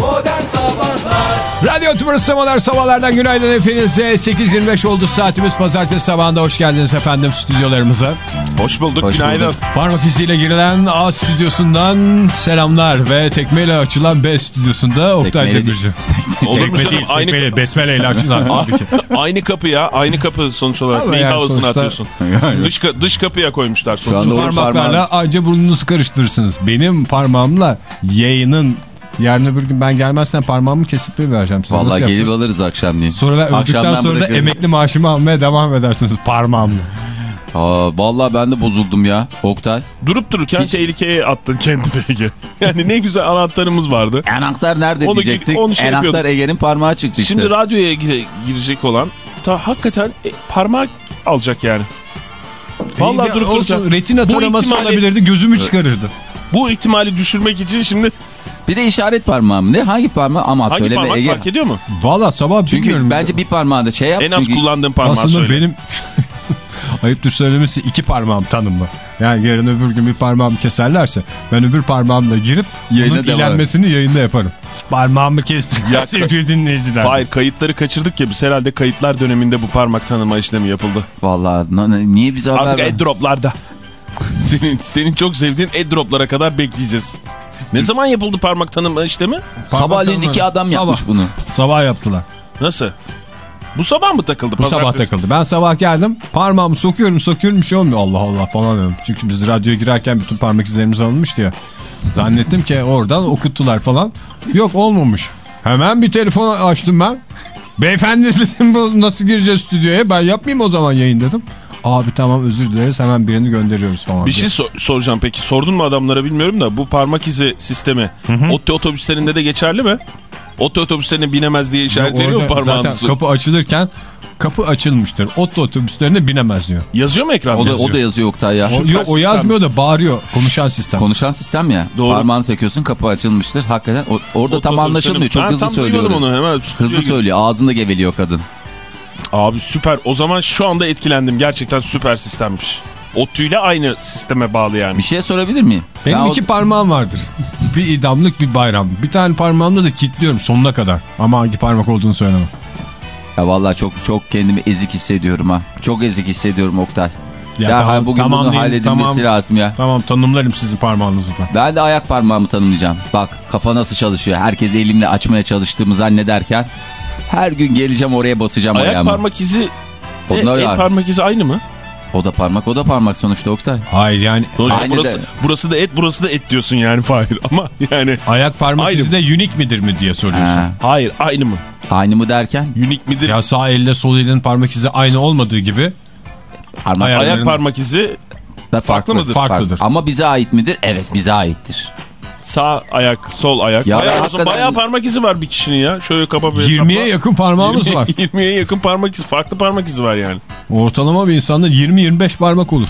Modern Sabahlar Radyo Tümrüt'ü Modern Sabahlar'dan günaydın hepinize. 8.25 oldu saatimiz pazartesi sabahında hoş geldiniz efendim stüdyolarımıza. Hoş bulduk, Hoş günaydın. bulduk. Parmak iziyle girilen A stüdyosundan selamlar ve tekmeyle açılan B stüdyosunda Oktay Demirci. Olur mu canım? Aynı, tekmeyle, besmeleyle açılan aynı kapı ya, aynı kapı sonuç olarak. Ama Neyin yani havasını sonuçta- atıyorsun? dış, ka- dış kapıya koymuşlar Şu sonuç anda olarak. Doğru Parmaklarla anca burnunuzu karıştırırsınız. Benim parmağımla yayının yarın öbür gün ben gelmezsen parmağımı kesip bir vereceğim size. Vallahi gelip alırız akşamleyin. Sonra ben öldükten sonra da emekli maaşımı almaya devam edersiniz parmağımla. Aa, vallahi ben de bozuldum ya Oktay. Durup dururken Hiç- tehlikeye attın kendini Ege. Yani ne güzel anahtarımız vardı. Enaktar nerede Onu- diyecektik. onu şey yapıyordum. Ege'nin parmağı çıktı işte. Şimdi radyoya gire- girecek olan ta hakikaten e, parmak alacak yani. Vallahi İyi, durup dururken. retina taraması ihtimali- olabilirdi gözümü çıkarırdı. Bu ihtimali düşürmek için şimdi Bir de işaret parmağı mı? Ne? Hangi parmağı? Ama hangi söyleme parmak Ege. fark ediyor mu? Valla sabah Çünkü bilmiyorum. bence bir parmağında şey yap. En az çünkü kullandığın parmağı Aslında söyle. benim ayıptır söylemesi iki parmağım tanımlı. Yani yarın öbür gün bir parmağımı keserlerse ben öbür parmağımla girip Yayına bunun ilenmesini yayında yaparım. Parmağımı kestim. Ya- sevgili dinleyiciler. Hayır kayıtları kaçırdık ya biz herhalde kayıtlar döneminde bu parmak tanıma işlemi yapıldı. Na- niye bize haber Artık airdroplarda. Senin, senin çok sevdiğin airdroplara kadar bekleyeceğiz. Ne zaman yapıldı parmak tanıma işlemi? Sabahleyin tanıma- iki adam yapmış Sabah. bunu. Sabah yaptılar. Nasıl? Bu sabah mı takıldı? Bu sabah takıldı. Ben sabah geldim parmağımı sokuyorum sokuyorum bir şey olmuyor. Allah Allah falan dedim. Çünkü biz radyoya girerken bütün parmak izlerimiz alınmıştı ya. Zannettim ki oradan okuttular falan. Yok olmamış. Hemen bir telefon açtım ben. Beyefendi dedim bu nasıl gireceğiz stüdyoya ben yapmayayım o zaman yayın dedim. Abi tamam özür dileriz hemen birini gönderiyoruz falan. Bir diye. şey sor- soracağım peki. Sordun mu adamlara bilmiyorum da bu parmak izi sistemi oto otobüslerinde de geçerli mi? Oto otobüslerine binemez diye işaret Orada veriyor parmağını? Zaten kapı açılırken kapı açılmıştır. Oto otobüslerine binemez diyor. Yazıyor mu ekranda? O da, Yazıyor. o da yazıyor Oktay ya. O, yok, o yazmıyor da bağırıyor konuşan sistem. Konuşan sistem ya. Doğru. Parmağını sekiyorsun kapı açılmıştır. Hakikaten o- orada Oto tam anlaşılmıyor. Çok Ben hızlı söylüyor. onu hemen. Hızlı söylüyor. Ağzında geveliyor kadın. Abi süper. O zaman şu anda etkilendim. Gerçekten süper sistemmiş. ODTÜ ile aynı sisteme bağlı yani. Bir şey sorabilir miyim? Benim Ben o- iki parmağım vardır. bir idamlık bir bayram. Bir tane parmağımda da kilitliyorum sonuna kadar. Ama hangi parmak olduğunu söylemem. Ya vallahi çok çok kendimi ezik hissediyorum ha. Çok ezik hissediyorum Oktay. Ya Ya, tamam, bugün tamam bunu halledilmesi tamam. lazım ya. Tamam tanımlarım sizin parmağınızı da. Ben de ayak parmağımı tanımlayacağım. Bak kafa nasıl çalışıyor. Herkes elimle açmaya çalıştığımı zannederken her gün geleceğim oraya basacağım Ayak ayağımı. parmak izi e, Onlar el var. parmak izi aynı mı? O da parmak o da parmak sonuçta Oktay. Hayır yani Sonuçta Aynı burası, de. burası da et burası da et diyorsun yani Fahir. Ama yani ayak parmak Aynı. izi de unik midir mi diye soruyorsun. Ha. hayır aynı mı? Aynı mı derken? Unik midir? Ya sağ elle sol elin parmak izi aynı olmadığı gibi Parmak Ayak- parmak izi da farklı mıdır? farklıdır. Ama bize ait midir? Evet bize aittir. Sağ ayak sol ayak. Ya bayağı, hakikaten- bayağı parmak izi var bir kişinin ya. Şöyle kapa bir 20'ye yakın parmağımız var. 20'ye yakın parmak izi. Farklı parmak izi var yani. Ortalama bir insanda 20-25 parmak olur.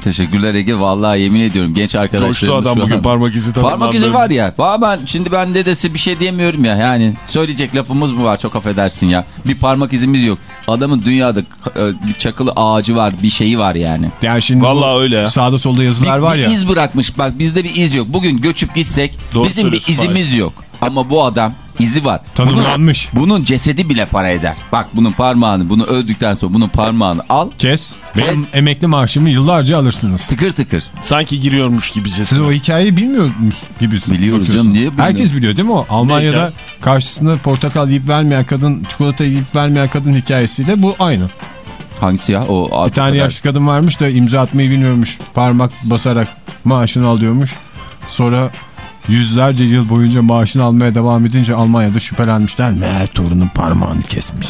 Teşekkürler Ege. Vallahi yemin ediyorum genç arkadaşlarımız Coştu adam bugün parmak izi tanımlandı. Parmak izi var ya. Valla ben şimdi ben dedesi bir şey diyemiyorum ya. Yani söyleyecek lafımız mı var çok affedersin ya. Bir parmak izimiz yok. Adamın dünyada e, bir çakılı ağacı var bir şeyi var yani. Yani şimdi Vallahi bu öyle ya. sağda solda yazılar bir, var bir ya. iz bırakmış bak bizde bir iz yok. Bugün göçüp gitsek Doğru bizim bir izimiz yok. Ama bu adam izi var. Tanımlanmış. Bunun, bunun cesedi bile para eder. Bak bunun parmağını bunu öldükten sonra bunun parmağını al Kes. Benim Kes. emekli maaşımı yıllarca alırsınız. tıkır tıkır. Sanki giriyormuş gibicesine. Siz o hikayeyi bilmiyormuş gibisiniz. Biliyoruz Bakıyorsun. canım, niye bilmiyoruz? Herkes biliyor değil mi o? Almanya'da hikaye? karşısında portakal yiyip vermeyen kadın, çikolata yiyip vermeyen kadın hikayesiyle bu aynı. Hangisi ya? O Bir tane yaşlı kadın varmış da imza atmayı bilmiyormuş. Parmak basarak maaşını alıyormuş. Sonra yüzlerce yıl boyunca maaşını almaya devam edince Almanya'da şüphelenmişler. Meğer torunun parmağını kesmiş.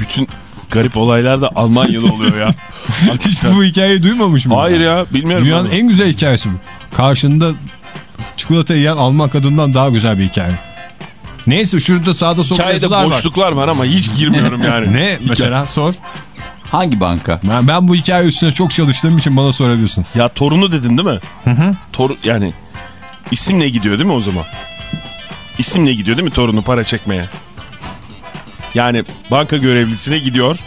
Bütün garip olaylar da Almanya'da oluyor ya. Hiç bu hikayeyi duymamış mı? Hayır ya bilmiyorum. Dünyanın onu. en güzel hikayesi bu. Karşında çikolata yiyen Alman kadından daha güzel bir hikaye. Neyse şurada sağda solda yazılar var. boşluklar var ama hiç girmiyorum yani. Ne mesela sor. Hangi banka? Ben, ben bu hikaye üstüne çok çalıştığım için bana sorabilirsin. Ya torunu dedin değil mi? Hı hı. Tor yani isimle gidiyor değil mi o zaman? İsimle gidiyor değil mi torunu para çekmeye? Yani banka görevlisine gidiyor.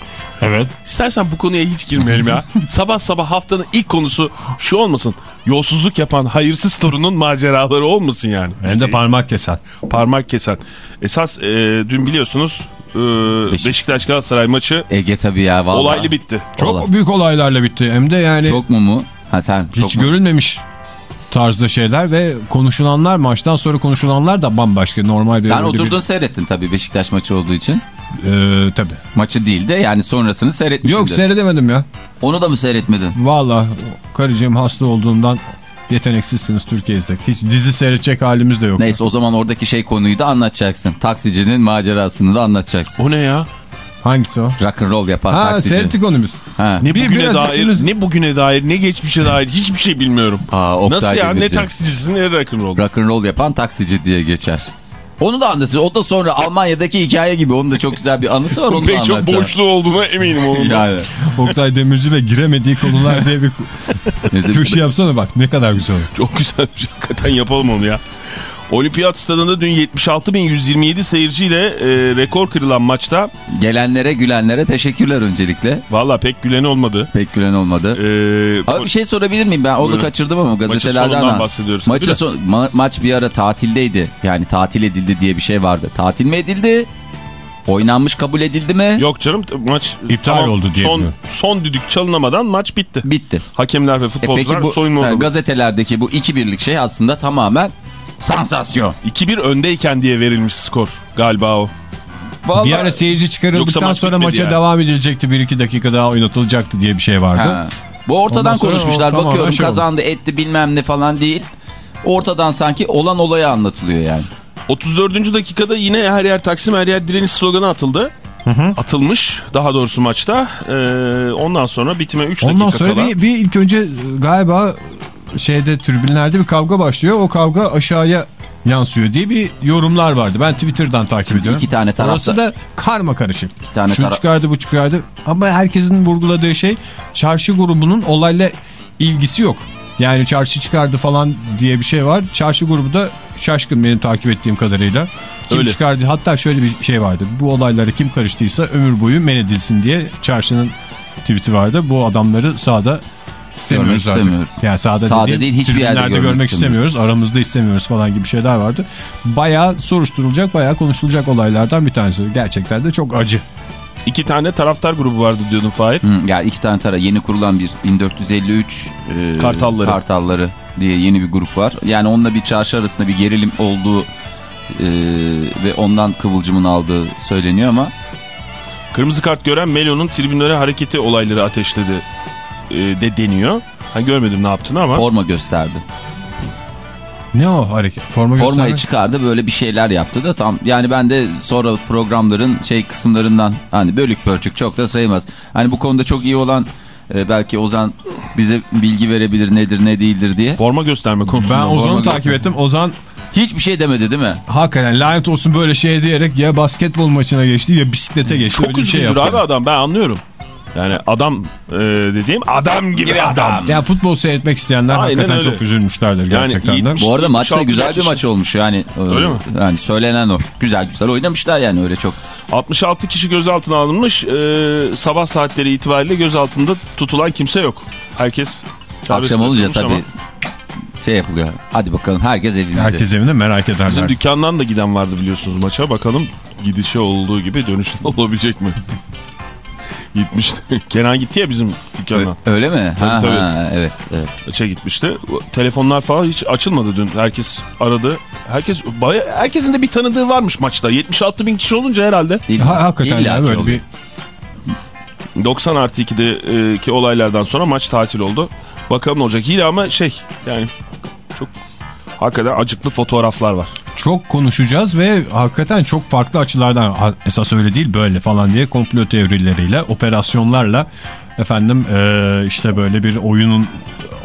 Evet. İstersen bu konuya hiç girmeyelim ya. sabah sabah haftanın ilk konusu şu olmasın. Yolsuzluk yapan hayırsız torunun maceraları olmasın yani. Hem de parmak kesen. Parmak kesen. Esas e, dün biliyorsunuz e, Beşik- Beşiktaş Galatasaray maçı Ege tabii ya vallahi. olaylı bitti. Çok Olay. büyük olaylarla bitti. Hem de yani Çok mu mu? Ha sen çok hiç mu? görülmemiş tarzda şeyler ve konuşulanlar maçtan sonra konuşulanlar da bambaşka normal bir... Sen öyle bir- oturdun seyrettin tabii Beşiktaş maçı olduğu için. Ee, tabii. Maçı değil de yani sonrasını seyretmişsindir. Yok seyredemedim ya. Onu da mı seyretmedin? Valla karıcığım hasta olduğundan yeteneksizsiniz Türkiye'de. Hiç dizi seyredecek halimiz de yok. Neyse o zaman oradaki şey konuyu da anlatacaksın. Taksicinin macerasını da anlatacaksın. O ne ya? Hangisi o? Rock and roll yapan Ha taksici. seyrettik onu biz. Ha. Ne Bir- bugüne biraz dair, içimiz- ne bugüne dair, ne geçmişe dair hiçbir şey bilmiyorum. Aa, Nasıl ya? Ne Demirci. taksicisin ne rock'n'roll. Rock and roll yapan taksici diye geçer. Onu da anlatır. O da sonra Almanya'daki hikaye gibi. Onun da çok güzel bir anısı var. Onu da Pek çok anlatacağım. boşluğu olduğuna eminim onun. Yani. Oktay Demirci ve giremediği konular diye bir köşe yapsana bak ne kadar güzel olur. Çok güzel bir şey. Hakikaten yapalım onu ya. Olimpiyat stadında dün 76.127 seyirciyle e, rekor kırılan maçta Gelenlere gülenlere teşekkürler öncelikle. valla pek gülen olmadı. Pek gülen olmadı. E, Abi bir şey sorabilir miyim? Ben onu Buyurun. kaçırdım ama Maçın gazetelerden. sonundan ha. bahsediyoruz. Maçın son- ma- maç bir ara tatildeydi. Yani tatil edildi diye bir şey vardı. Tatil mi edildi? Oynanmış kabul edildi mi? Yok canım maç İptal oldu diye son, biliyorum. son düdük çalınamadan maç bitti. Bitti. Hakemler ve E futbolcular peki bu soyunma odası. gazetelerdeki bu iki birlik şey aslında tamamen sansasyon. 2-1 öndeyken diye verilmiş skor galiba o. Bir ara seyirci çıkarıldıktan maç sonra maça yani. devam edilecekti. 1-2 dakika daha oynatılacaktı diye bir şey vardı. Ha. Bu ortadan konuşmuşlar. o Bakıyorum şey oldu. kazandı etti bilmem ne falan değil. Ortadan sanki olan olaya anlatılıyor yani. 34. dakikada yine her yer Taksim her yer direniş sloganı atıldı. Atılmış daha doğrusu maçta. Ee, ondan sonra bitime 3 dakika Ondan sonra kala. bir, bir ilk önce galiba şeyde tribünlerde bir kavga başlıyor. O kavga aşağıya yansıyor diye bir yorumlar vardı. Ben Twitter'dan takip ediyorum. iki tane tarafta- Orası da karma karışık. İki tane Şu çıkardı bu çıkardı. Ama herkesin vurguladığı şey çarşı grubunun olayla ilgisi yok. Yani çarşı çıkardı falan diye bir şey var. Çarşı grubu da şaşkın benim takip ettiğim kadarıyla. Kim Öyle. çıkardı? Hatta şöyle bir şey vardı. Bu olaylara kim karıştıysa ömür boyu men edilsin diye çarşının tweet'i vardı. Bu adamları sahada istemiyoruz Görmek artık. Yani sahada, Sahada dediğim, değil, hiçbir yerde görmek görmek istemiyoruz. Aramızda istemiyoruz falan gibi şeyler vardı. Bayağı soruşturulacak, bayağı konuşulacak olaylardan bir tanesi. Gerçekten de çok acı. İki tane taraftar grubu vardı diyordun Fahir. Hı, ya iki tane tara yeni kurulan bir 1453 e, Kartalları. Kartalları diye yeni bir grup var. Yani onunla bir çarşı arasında bir gerilim olduğu e, ve ondan kıvılcımın aldığı söyleniyor ama Kırmızı kart gören Melo'nun tribünlere hareketi olayları ateşledi e, de deniyor. Ben görmedim ne yaptığını ama. forma gösterdi. Ne o hareket? Forma Formayı gösterme. çıkardı böyle bir şeyler yaptı da tam yani ben de sonra programların şey kısımlarından hani bölük pörçük çok da sayılmaz. Hani bu konuda çok iyi olan e, belki Ozan bize bilgi verebilir nedir ne değildir diye. Forma gösterme konusunda. Ben Ozan'ı takip gösterme. ettim. Ozan Hiçbir şey demedi değil mi? hakikaten lanet olsun böyle şey diyerek ya basketbol maçına geçti ya bisiklete geçti. Çok Öyle bir şey üzgündür yaptı. abi adam ben anlıyorum. Yani adam e, dediğim adam gibi, adam. Ya futbol seyretmek isteyenler Aynen hakikaten öyle. çok üzülmüşlerdir Yani gerçekten. 70 Bu arada maç da 76 güzel bir kişi. maç olmuş yani. e, Öyle mi? Yani söylenen o. Güzel güzel oynamışlar yani öyle çok. 66 kişi gözaltına alınmış. E, sabah saatleri itibariyle gözaltında tutulan kimse yok. Herkes Akşam olunca tabii ama şey yapılıyor. Hadi bakalım herkes evinizde. Herkes evinde merak ederler. Bizim dükkandan da giden vardı biliyorsunuz maça. Bakalım gidişi olduğu gibi dönüşte olabilecek mi? Gitmişti. Kenan gitti ya bizim Ö- dükkandan. öyle mi? Tabii, ha, tabii. ha, evet, evet. Maça gitmişti. Telefonlar falan hiç açılmadı dün. Herkes aradı. Herkes baya, herkesin de bir tanıdığı varmış maçta. 76 bin kişi olunca herhalde. Ha, hakikaten ya ki böyle oluyor. bir 90 artı 2'deki olaylardan sonra maç tatil oldu. Bakalım ne olacak. Yine ama şey yani çok hakikaten acıklı fotoğraflar var. çok konuşacağız ve hakikaten çok farklı açılardan esas öyle değil böyle falan diye komplo teorileriyle operasyonlarla efendim eee, işte böyle bir oyunun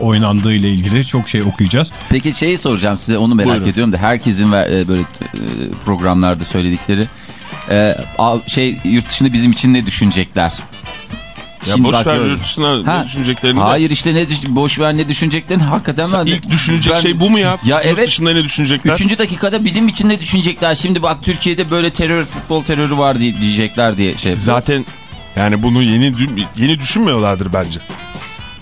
oynandığı ile ilgili çok şey okuyacağız. Peki şeyi soracağım size onu merak Buyurun. ediyorum da herkesin e, böyle e, programlarda söyledikleri e, şey yurt dışında bizim için ne düşünecekler? Ya Şimdi boş ver bakıyorum. yurt dışına Ha, ne düşüneceklerini de. Hayır işte ne boş ver ne düşüneceklerini hakikaten ben de- İlk düşünecek ben- şey bu mu ya? Ya Yurt evet. dışında ne düşünecekler? Üçüncü dakikada bizim için ne düşünecekler? Şimdi bak Türkiye'de böyle terör futbol terörü var diye diyecekler diye şey. yapıyor. Zaten Yani bunu yeni yeni düşünmüyorlardır bence.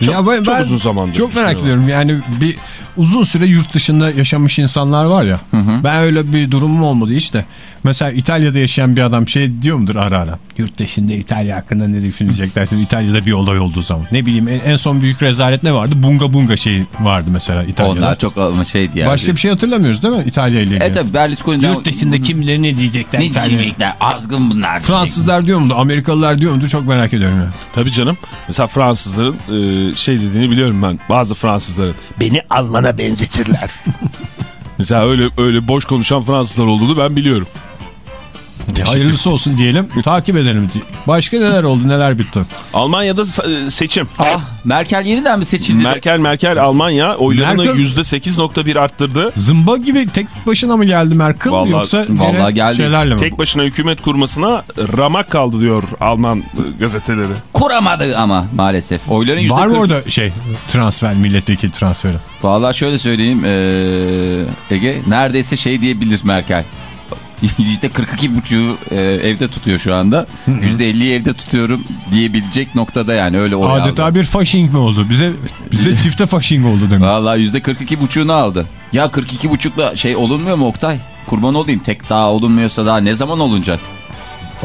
Çok, Ya ben- çok ben uzun zamandır Çok merak ediyorum yani bir uzun süre yurt dışında yaşamış insanlar var ya. Ben öyle bir durumum olmadı işte. Mesela İtalya'da yaşayan bir adam şey diyor mudur ara ara? Yurt dışında İtalya hakkında ne düşünecek dersin İtalya'da bir olay olduğu zaman. Ne bileyim en, en son büyük rezalet ne vardı? Bunga bunga şey vardı mesela İtalya'da. Onlar çok şeydi yani. Başka bir şey hatırlamıyoruz değil mi İtalya ile ilgili? E tabi Berlusconi'den... Yurt dışında kimleri ne diyecekler? Ne diyecekler? Azgın bunlar. Fransızlar diyor mu? Amerikalılar diyor mu? Çok merak ediyorum. ya. Tabii canım. Mesela Fransızların e, şey dediğini biliyorum ben. Bazı Fransızların beni Alman'a benzetirler. Mesela öyle öyle boş konuşan Fransızlar olduğunu ben biliyorum. Hayırlısı olsun diyelim. Takip edelim. Başka neler oldu? Neler bitti? Almanya'da e, seçim. Ah Merkel yeniden mi seçildi? Merkel Merkel Almanya oylarını Merkel- %8.1 arttırdı. Zımba gibi tek başına mı geldi Merkel Vallahi- yoksa vallahi geldi. şeylerle mi? Tek başına hükümet kurmasına ramak kaldı diyor Alman e, gazeteleri. Kuramadı ama maalesef. Oyların yüzde Var mı orada şey transfer milletvekili transferi? Vallahi şöyle söyleyeyim ee, Ege neredeyse şey diyebilir Merkel. Yüzde 42 buçuğu e, evde tutuyor şu anda. Yüzde 50'yi evde tutuyorum diyebilecek noktada yani öyle oy Adeta aldı. bir faşing mi oldu? Bize bize çifte faşing oldu demek. Vallahi yüzde 42 buçuğunu aldı. Ya 42 buçukla şey olunmuyor mu Oktay? Kurban olayım tek daha olunmuyorsa daha ne zaman olunacak?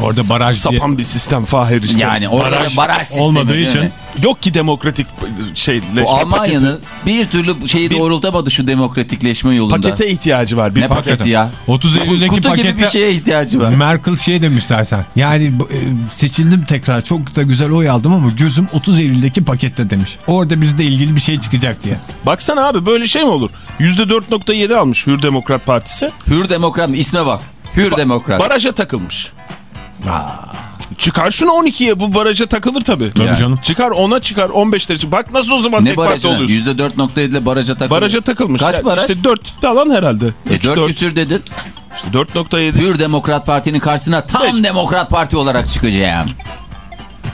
Orada baraj diye. Sapan bir sistem Fahir işte. Yani orada baraj, baraj sistemi olmadığı için mi? Yok ki demokratik şeyleşme Bu Almanya'nın bir türlü şeyi Bir- doğrultamadı şu demokratikleşme yolunda. Pakete ihtiyacı var. Bir ne paket. paketi ya? 30 Eylül'deki Kutu gibi bir pakette şeye ihtiyacı var. Merkel şey demiş zaten. Yani e, seçildim tekrar çok da güzel oy aldım ama gözüm 30 Eylül'deki pakette demiş. Orada bizle ilgili bir şey çıkacak diye. Baksana abi böyle şey mi olur? %4.7 almış Hür Demokrat Partisi. Hür demokrat mı? İsme bak. Hür demokrat. Baraja takılmış. Çıkar şunu 12'ye bu baraja takılır tabii. Tabii Yani. canım. Çıkar 10'a çıkar 15'lere çıkar. Bak nasıl o zaman ne tek parti oluyorsun. %4.7 ile baraja takıldı. Baraja takılmış. Kaç baraj? İşte 4 falan herhalde. E, 3, 4 4, küsür dedin. işte 4.7. Hür Demokrat Parti'nin karşısına tam Beş. Demokrat Parti olarak çıkacağım.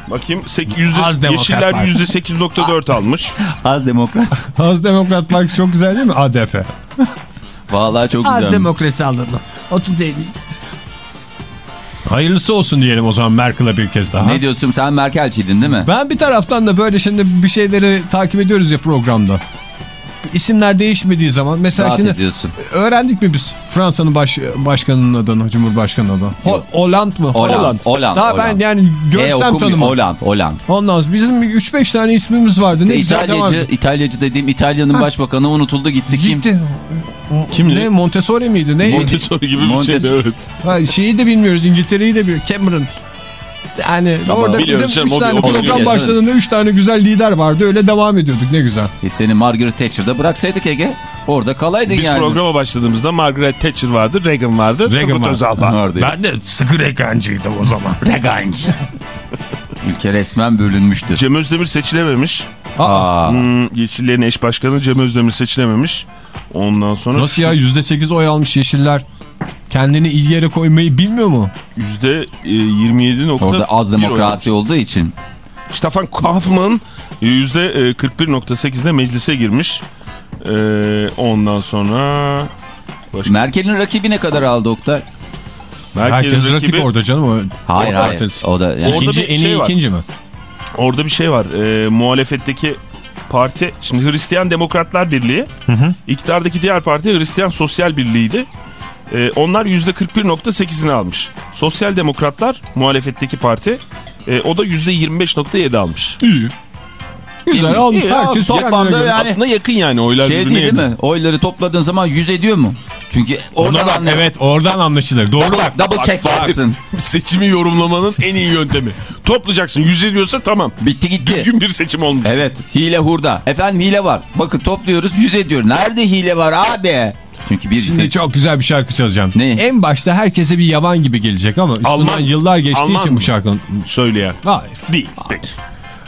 Bakayım yüzde, Yeşiller Parti. %8.4 almış. Az Demokrat. Az Demokrat Parti çok güzel değil mi? ADP. Vallahi çok Az güzel. demokrasi. 30 Eylül. Hayırlısı olsun diyelim o zaman Merkel'e bir kez daha. Ne diyorsun sen Merkelçiydin değil mi? Ben bir taraftan da böyle şimdi bir şeyleri takip ediyoruz ya programda. İsimler değişmediği zaman mesela Rahat şimdi ediyorsun. öğrendik mi biz Fransa'nın baş, başkanının adını, Cumhurbaşkanı adını? Ho Hollande mı? Hollande. Hollande. Daha ben Hollande. yani E görsem okumuyor. tanımam. Hollande. Hollande. Ondan sonra bizim 3-5 tane ismimiz vardı. Ne İtalyacı. İtalyacı dediğim İtalya'nın başbakanı unutuldu gitti. Kim? Gitti. Kim Ne Montessori miydi? Ne? Montessori gibi bir Montessori. şeydi evet. Ha, şeyi de bilmiyoruz. İngiltere'yi de bir Cameron. Yani Tamam. orada bizim canım, 3 o tane o program başladığında 3 tane güzel lider vardı. Öyle devam ediyorduk. Ne güzel. E seni Margaret Thatcher'da bıraksaydık Ege. Orada kalaydın Biz yani. programa başladığımızda Margaret Thatcher vardı, Reagan vardı, Reagan Turgut vardı. Özal vardı. Vardı. Ben de sıkı rekancıydım o zaman. Reganç. Ülke resmen bölünmüştü. Cem Özdemir seçilememiş. Aa, Hmm, Yeşillerin eş başkanı Cem Özdemir seçilememiş. Ondan sonra Nasıl ya %8 oy almış Yeşiller. Kendini iyi yere koymayı bilmiyor mu? yüzde e, %27.1 orada az oy demokrasi olduğu için. Stefan Kaufmann yüzde e, %41.8'de meclise girmiş. E, ondan sonra başka, Merkel'in rakibi ne kadar aldı Oktay? Merkel'in rakibi, rakip orada canım. O, Hayır o hayır. partisi. O da yani Orada İkinci, en şey iyi var. ikinci mi? Orada bir şey var. E, muhalefetteki parti, şimdi Hristiyan Demokratlar Birliği, iktidardaki diğer parti Hristiyan Sosyal Birliği'ydi. E, onlar %41.8'ini almış. Sosyal Demokratlar muhalefetteki parti, e, o da %25.7 almış. İyi. Güzel almış. İyi Herkes toplamda göre. yani- Aslında yakın yani oylar şey birbirine değil değil mi? Oyları topladığın zaman 100 ediyor mu? Çünkü oradan anlar. evet oradan anlaşılır. Doğru bak. Double check Bak, yaparsın. Seçimi yorumlamanın en iyi yöntemi. Toplayacaksın 100 ediyorsa tamam. Bitti gitti. Düzgün bir seçim olmuş. Evet hile hurda. Efendim hile var. Bakın topluyoruz 100 ediyor. Nerede hile var abi? Çünkü bir Şimdi çok güzel bir şarkı çalacağım. Ne? En başta herkese bir yaban gibi gelecek ama üstünden Alman- yıllar geçtiği Alman için mı? bu şarkının... Söyleyen. Hayır. Değil. Peki.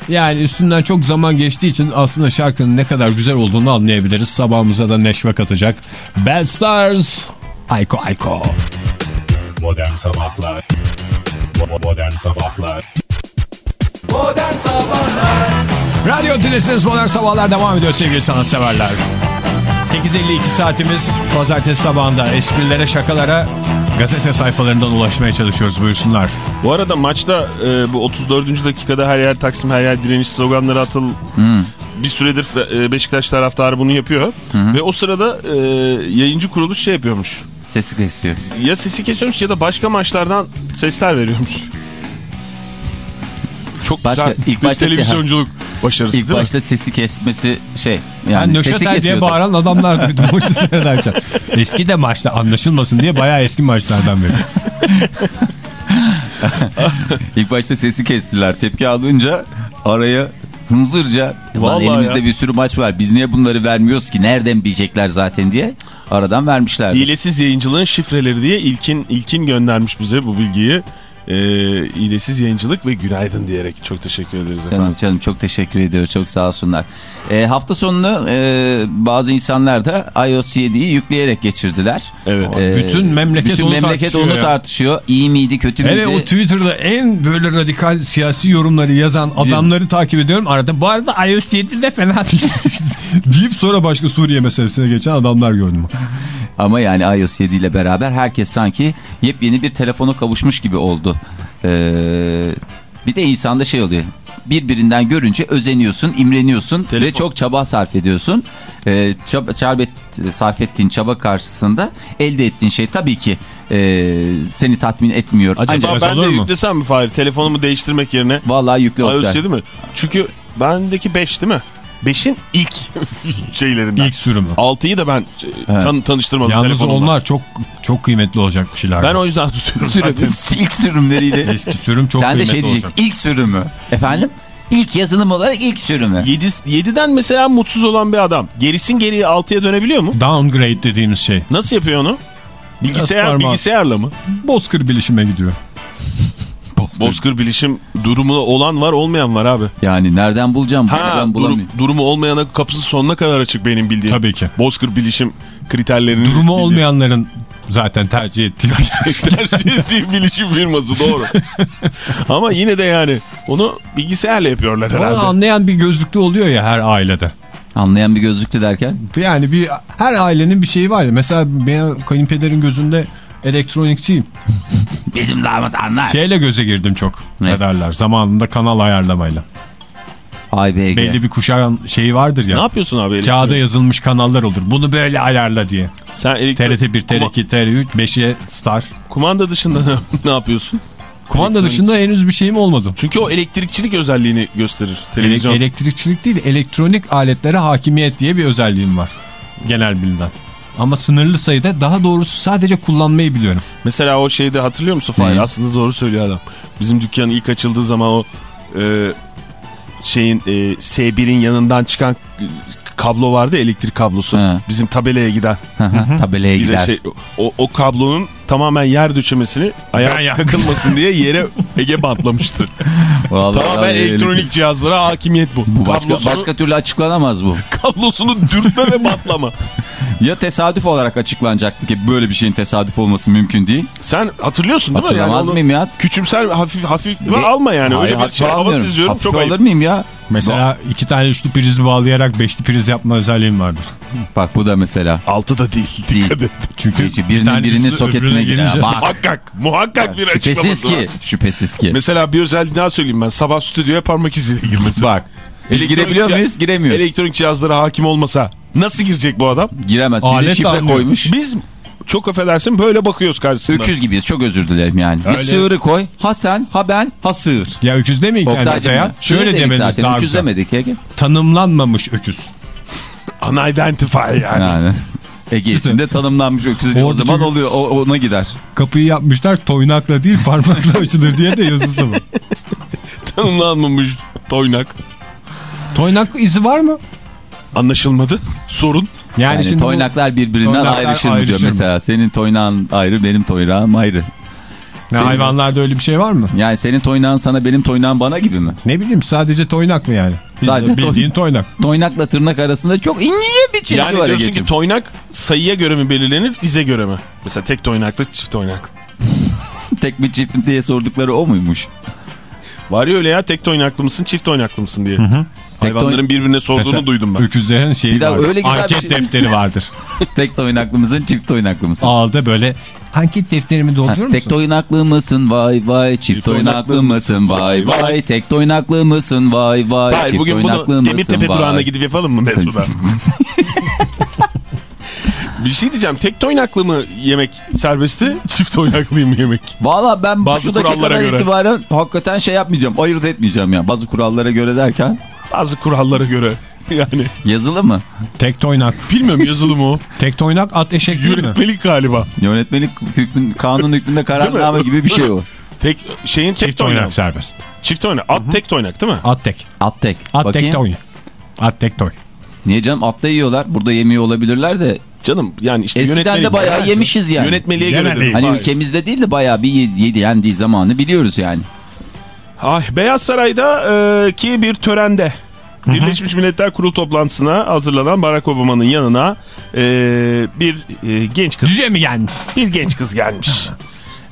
Yani üstünden çok zaman geçtiği için aslında şarkının ne kadar güzel olduğunu anlayabiliriz. Sabahımıza da neşve katacak. Bell Stars. Ayko Ayko. Modern Sabahlar Modern Sabahlar Modern Sabahlar Radyo Tülesi'niz Modern Sabahlar devam ediyor sevgili sanatseverler. 8.52 saatimiz pazartesi sabahında esprilere şakalara Gazete sayfalarından ulaşmaya çalışıyoruz buyursunlar. Bu arada maçta e, bu 34. dakikada her yer Taksim her yer direniş sloganları atıl. Bir süredir e, Beşiktaş taraftarı bunu yapıyor. Ve o sırada e, yayıncı kuruluş şey yapıyormuş. Sesi kesiyor. Ya sesi kesiyormuş ya da başka maçlardan sesler veriyormuş. Çok Başka- güzel ilk başta- televizyonculuk başarısı İlk başta sesi kesmesi şey. Yani Yani sesi Nöşetel diye bağıran adamlar duydum maçı seyrederken. Eski de maçta anlaşılmasın diye bayağı eski maçlardan beri. İlk başta sesi kestiler. Tepki alınca araya hınzırca "Ulan Vallahi elimizde ya. bir sürü maç var. Biz niye bunları vermiyoruz ki? Nereden bilecekler zaten diye aradan vermişlerdi. Hilesiz yayıncılığın şifreleri diye ilkin ilkin göndermiş bize bu bilgiyi. Ee, hilesiz yayıncılık ve günaydın diyerek çok teşekkür ederiz efendim. Canım canım çok teşekkür ediyoruz. Çok sağ olsunlar. E, hafta sonunu e, bazı insanlar da iOS 7'yi yükleyerek geçirdiler. Evet. E, Bütün memleket bütün onu memleket tartışıyor onu ya. tartışıyor. İyi miydi kötü müydü? Hele o Twitter'da en böyle radikal siyasi yorumları yazan adamları takip ediyorum. Arada bu arada iOS 7'de fena değil. deyip sonra başka Suriye meselesine geçen adamlar gördüm. Ama yani iOS 7 ile beraber herkes sanki yepyeni bir telefona kavuşmuş gibi oldu. Ee, bir de insanda şey oluyor. Birbirinden görünce özeniyorsun, imreniyorsun ve Telefon. çok çaba sarf ediyorsun. Ee, çaba, çabet, sarf ettiğin çaba karşısında elde ettiğin şey tabii ki e, seni tatmin etmiyor. Acaba Ancak ben de mu? yüklesem mi Fahir? Telefonumu değiştirmek yerine vallahi yüklü iOS Oktay. 7 mi? Çünkü bendeki 5 değil mi? 5'in ilk şeylerinden. İlk sürümü. 6'yı da ben e, tan tanıştırmadım Yalnız onlar çok çok kıymetli olacak bir şeyler. Ben o yüzden tutuyorum zaten. Sürüm, ilk sürümleriyle. Eski sürüm çok Sen de kıymetli şey diyeceksin. olacak. ilk sürümü. Efendim? İlk yazılım olarak ilk sürümü. 7, 7'den mesela mutsuz olan bir adam. Gerisin geriye 6'ya dönebiliyor mu? Downgrade dediğimiz şey. Nasıl yapıyor onu? Bilgisayar, bilgisayarla mı? Bozkır bilişime gidiyor. Bozkır bilişim durumu olan var olmayan var abi. Yani nereden bulacağım? Ha durum, durumu olmayana kapısı sonuna kadar açık benim bildiğim. Tabii ki. Bozkır bilişim kriterlerini... Durumu olmayanların zaten tercih ettiği tercih ettiği bilişim firması doğru. Ama yine de yani onu bilgisayarla yapıyorlar Onu herhalde. anlayan bir gözlüklü oluyor ya her ailede. Anlayan bir gözlüklü derken. Yani bir her ailenin bir şeyi var ya. Mesela benim kayınpederin gözünde elektronikçiyim. Bizim damat anlar. Şeyle göze girdim çok. Ne? Ne, derler? Zamanında kanal ayarlamayla. Ay BG. Belli bir kuşağın şeyi vardır ya. Ne yapıyorsun abi? elektrik- Kağıda yazılmış kanallar olur. Bunu böyle ayarla diye. Sen elektrik... TRT 1, Kuma- TRT 2, TRT 3, 5'e Star. kumanda dışında ne, ne yapıyorsun? Kumanda Elektronik- dışında henüz bir şeyim olmadı. Çünkü o elektrikçilik özelliğini gösterir Ele- televizyon. elektrikçilik değil, elektronik aletlere hakimiyet diye bir özelliğim var. Genel bilinen. Ama sınırlı sayıda daha doğrusu sadece kullanmayı biliyorum. Mesela o şeyde hatırlıyor musun Fahir? Aslında doğru söylüyor adam. Bizim dükkanın ilk açıldığı zaman o e, şeyin e, S1'in yanından çıkan e, kablo vardı elektrik kablosu. He. Bizim tabelaya giden. Tabelaya Bir de gider. şey, o, o kablonun tamamen yer düşmesini yaptım. takılmasın diye yere Ege bantlamıştı. Vallahi tamamen elektronik cihazlara hakimiyet bu. Bu başka, kablosunu, başka türlü açıklanamaz bu. kablosunu dürtme ve bantlama. Ya tesadüf olarak açıklanacaktı ki böyle bir şeyin tesadüf olması mümkün değil. Sen hatırlıyorsun değil mi? Hatırlamaz Yani mıyım ya? Küçümser hafif hafif Ve- alma yani. Hayır, Öyle bir şey hava almıyorum. seziyorum Hafife çok alır mıyım ya? Mesela iki tane üçlü prizi bağlayarak beşli priz yapma özelliğim vardır. Bak bu da mesela. Altı da değil. Değil. Dikkat et. Çünkü Birinin, bir birinin üçlü soketine girer. Muhakkak. Muhakkak bir şüphesiz açıklaması ki. var. Şüphesiz ki. Mesela bir özellik daha söyleyeyim ben. Sabah stüdyoya parmak iziyle girmesi. Bak. Biz girebiliyor muyuz? Giremiyoruz. Elektronik cihazlara hakim olmasa nasıl girecek bu adam? Giremez. Alet şifre almıyor. koymuş. Biz çok affedersin böyle bakıyoruz karşısında. Öküz gibiyiz. Çok özür dilerim yani. Bir Öyle. sığırı koy. Ha sen ha ben ha sığır. Ya öküz demeyin kendinize ya. Şöyle demeniz zaten. daha Öküz güzel. demedik Ege. Tanımlanmamış öküz. Unidentified yani. Yani. Ege içinde tanımlanmış öküz o zaman çünkü- oluyor. O, ona gider. Kapıyı yapmışlar toynakla değil parmakla açılır diye de yazısı var. Tanımlanmamış toynak. Toynak izi var mı? Anlaşılmadı. Sorun. Yani, Yani şimdi bu- toynaklar birbirinden toynaklar ayrışır mı diyor ayrışır mı? mesela. Senin toynağın ayrı benim toynağım ayrı. Ne, Senin- hayvanlarda öyle bir şey var mı? Yani senin toynağın sana benim toynağım bana gibi mi? Ne bileyim sadece toynak mı yani? Bizde Sadece bildiğin toynak. Toynakla tırnak arasında çok ince bir çizgi yani var diyorsun Ege'ciğim. ki toynak sayıya göre mi belirlenir, ize göre mi? Mesela tek toynaklı, çift toynak. Tek mi çift mi diye sordukları o muymuş? Var ya öyle ya tek oynaklı mısın çift oynaklı mısın diye. Hayvanların birbirine sorduğunu Mesela duydum ben. Öküzlerin şeyi Bir vardır. öyle güzel bir Anket şey- defteri vardır. Tek oynaklı mısın çift oynaklı mısın? Böyle anket defterimi Ha, doldurur tek musun? oynaklı mısın vay vay çift oynaklı mısın vay vay tek oynaklı mısın vay vay Hayır çift bugün oynaklı bunu mısın Demirtepe vay. durağına gidip yapalım mı metroda? bir şey diyeceğim. Tek oynaklı mı yemek serbestti? Çift oynaklı mı yemek? Valla ben Bazı şu dakikadan göre. itibaren hakikaten şey yapmayacağım ayırt etmeyeceğim ya bazı kurallara göre derken Bazı kurallara göre. Yani yazılı mı? Tek toynak. bilmiyorum yazılı mı o? Tek toynak at eşek değil mi? Yönetmelik galiba. Yönetmelik hükmün, kanun hükmünde kararname gibi bir şey o. Tek şeyin tek Çift oynak. oynak serbest. Çift oynak. At tek oynak değil mi? At tek. At tek. At Bakayım. tek toy. At tek toy. Niye canım atla yiyorlar burada yemiyor olabilirler de Canım yani işte eskiden de bayağı yemişiz yani. Yönetmeliğe göre değil. dedim. Hani Hayır. ülkemizde değil de bayağı bir yedi, yedi yendiği zamanı biliyoruz yani. Ay, Beyaz Saray'da e, ki bir törende Birleşmiş Milletler Kurul toplantısına hazırlanan Barack Obama'nın yanına e, bir e, genç kız Cüce mi gelmiş? bir genç kız gelmiş.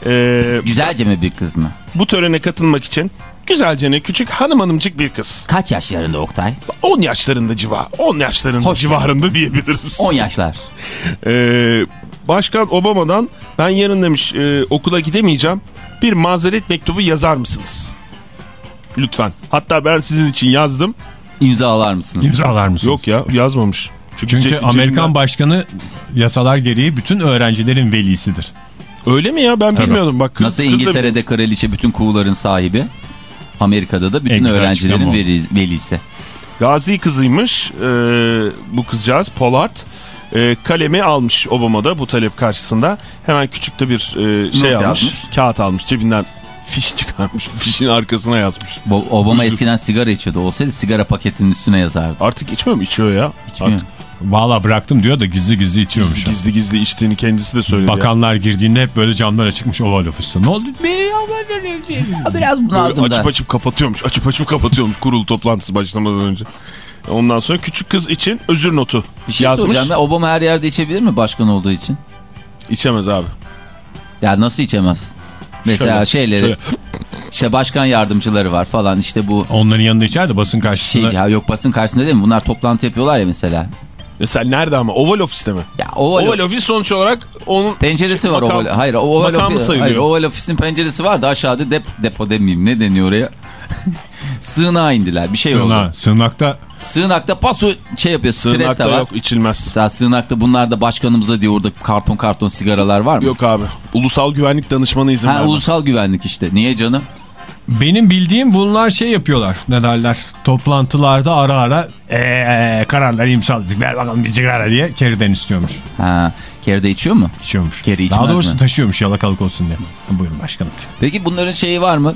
E, Güzelce mi bir kız mı? bu törene katılmak için güzelce ne küçük hanım hanımcık bir kız. Kaç yaşlarında Oktay? 10 yaşlarında civa 10 yaşlarında Hoş civarında diyebiliriz. 10 yaşlar. E, Başkan Obama'dan ben yarın demiş e, okula gidemeyeceğim bir mazeret mektubu yazar mısınız? Lütfen. Hatta ben sizin için yazdım. İmzalar mısınız? İmzalar mısınız? Yok ya yazmamış. Çünkü ce- Amerikan cebinden- başkanı yasalar gereği bütün öğrencilerin velisidir. Öyle mi ya ben Tabii. bilmiyordum. Bak kız, Nasıl kız da İngiltere'de bilmiyor. kraliçe bütün kuğuların sahibi? Amerika'da da bütün güzel öğrencilerin veli, velisi. Gazi kızıymış e, bu kızcağız Pollard. E, kalemi almış Obama'da bu talep karşısında. Hemen küçük de bir e, şey Not almış. yazmış. Kağıt almış cebinden fiş çıkarmış. Fişin arkasına yazmış. Bo- Obama eskiden sigara içiyordu. Olsaydı sigara paketinin üstüne yazardı. Artık içmiyor mu? İçiyor ya. İçmiyor. Artık Valla bıraktım diyor da gizli gizli içiyormuş. gizli, gizli gizli içtiğini kendisi de söyledi. ya. Bakanlar girdiğinde hep böyle camlara çıkmış oval ofiste. Ne oldu? Biraz bunaldım da. açıp açıp kapatıyormuş. Açıp açıp kapatıyormuş kurul toplantısı başlamadan önce. Ondan sonra küçük kız için özür notu Bir şey yazmış. soracağım. Ya, Obama her yerde içebilir mi başkan olduğu için? İçemez abi. Ya nasıl içemez? Mesela Şöyle, şeyleri, şöyle. işte başkan yardımcıları var falan işte bu Onların yanında içer de basın şey karşısında. ya yok basın karşısında değil mi? Bunlar toplantı yapıyorlar ya mesela. E sen nerede ama? Oval ofiste mi? Ya oval, Oval ofis sonuç olarak onun penceresi var makam- oval. Hayır, oval makamı ofis, sayılıyor. hayır, oval ofisin penceresi var da aşağıda dep, depo demeyeyim ne deniyor oraya? Sığınağa indiler bir şey oldu. Sığınağı, sığınakta Sığınakta paso şey yapıyor stres de Sığınakta var. yok içilmez. Mesela sığınakta bunlar da başkanımıza diye orada karton karton sigaralar var mı? Yok abi. Ulusal güvenlik danışmanı izin Ha, vermez. ulusal güvenlik işte. Niye canım? benim bildiğim bunlar şey yapıyorlar. Ne derler? Toplantılarda ara ara ee, kararları imzaladık ver bakalım bir sigara diye keriden istiyormuş. Ha, Keride içiyor mu? İçiyormuş. Keri Daha doğrusu mi? taşıyormuş yalakalık olsun diye. Buyurun başkanım. Peki bunların şeyi var mı?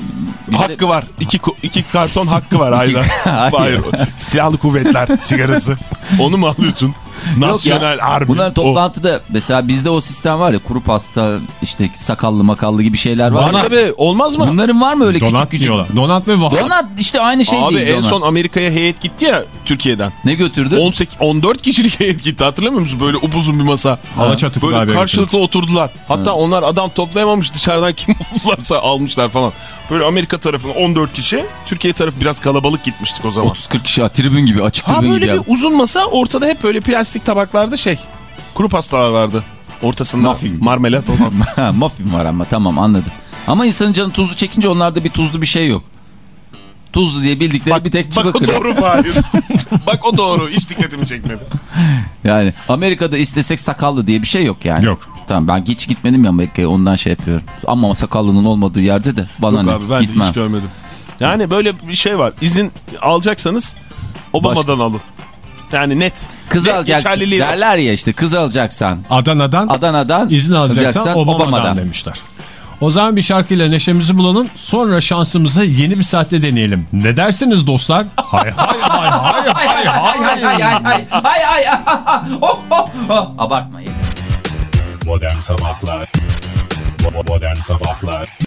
Bizde- Hakkı var. İki, iki karton hakkı var ayda. Hayır. Silahlı kuvvetler sigarası. Onu mu alıyorsun? Nasyonel Army. Bunların O. toplantıda mesela bizde o sistem var ya kuru pasta işte sakallı makallı gibi şeyler var. Var tabii. Olmaz mı? Bunların var mı öyle Donat küçük küçük? diyorlar. Donat ve vahat. Donat işte aynı şey Abi değil en donat. son Amerika'ya heyet gitti ya Türkiye'den. Ne götürdü? 18 14 kişilik heyet gitti hatırlamıyor musun? Böyle upuzun bir masa. Alaçatı Böyle kurabiye karşılıklı oturdular. Hatta onlar adam toplayamamış dışarıdan kim buldularsa almışlar falan. Böyle Amerika tarafına 14 kişi. Türkiye tarafı biraz kalabalık gitmiştik o zaman. 30-40 kişi ha, tribün gibi açık Ha tribün gibi. böyle ya. bir uzun masa ortada hep böyle plastik tabaklarda şey. Kuru pastalar vardı. Ortasında Muffin. marmelat olan. Ha, muffin var ama tamam anladım. Ama insanın canı tuzlu çekince onlarda bir tuzlu bir şey yok. Tuzlu diye bildikleri bir tek bak çıbık. o doğru Fahir. bak o doğru. Hiç dikkatimi çekmedi. Yani Amerika'da istesek sakallı diye bir şey yok yani. Yok. Tamam ben hiç gitmedim ya Amerika'ya ondan şey yapıyorum. Ama sakallının olmadığı yerde de bana Yok ne abi ben de gitmem. hiç görmedim. Yani böyle bir şey var. İzin alacaksanız Obama'dan alın. Yani net. Kız net var. derler ya işte kız alacaksan. Adana'dan Adana'dan izin alacaksan, alacaksan Obama'dan, demişler. O zaman bir şarkıyla neşemizi bulalım. Sonra şansımızı yeni bir saatte deneyelim. Ne dersiniz dostlar? Hay hay hay hay hay hay hay hay. ay ay ay oh, oh, oh. abartma yeter. Modern Sabahlar Modern Sabahlar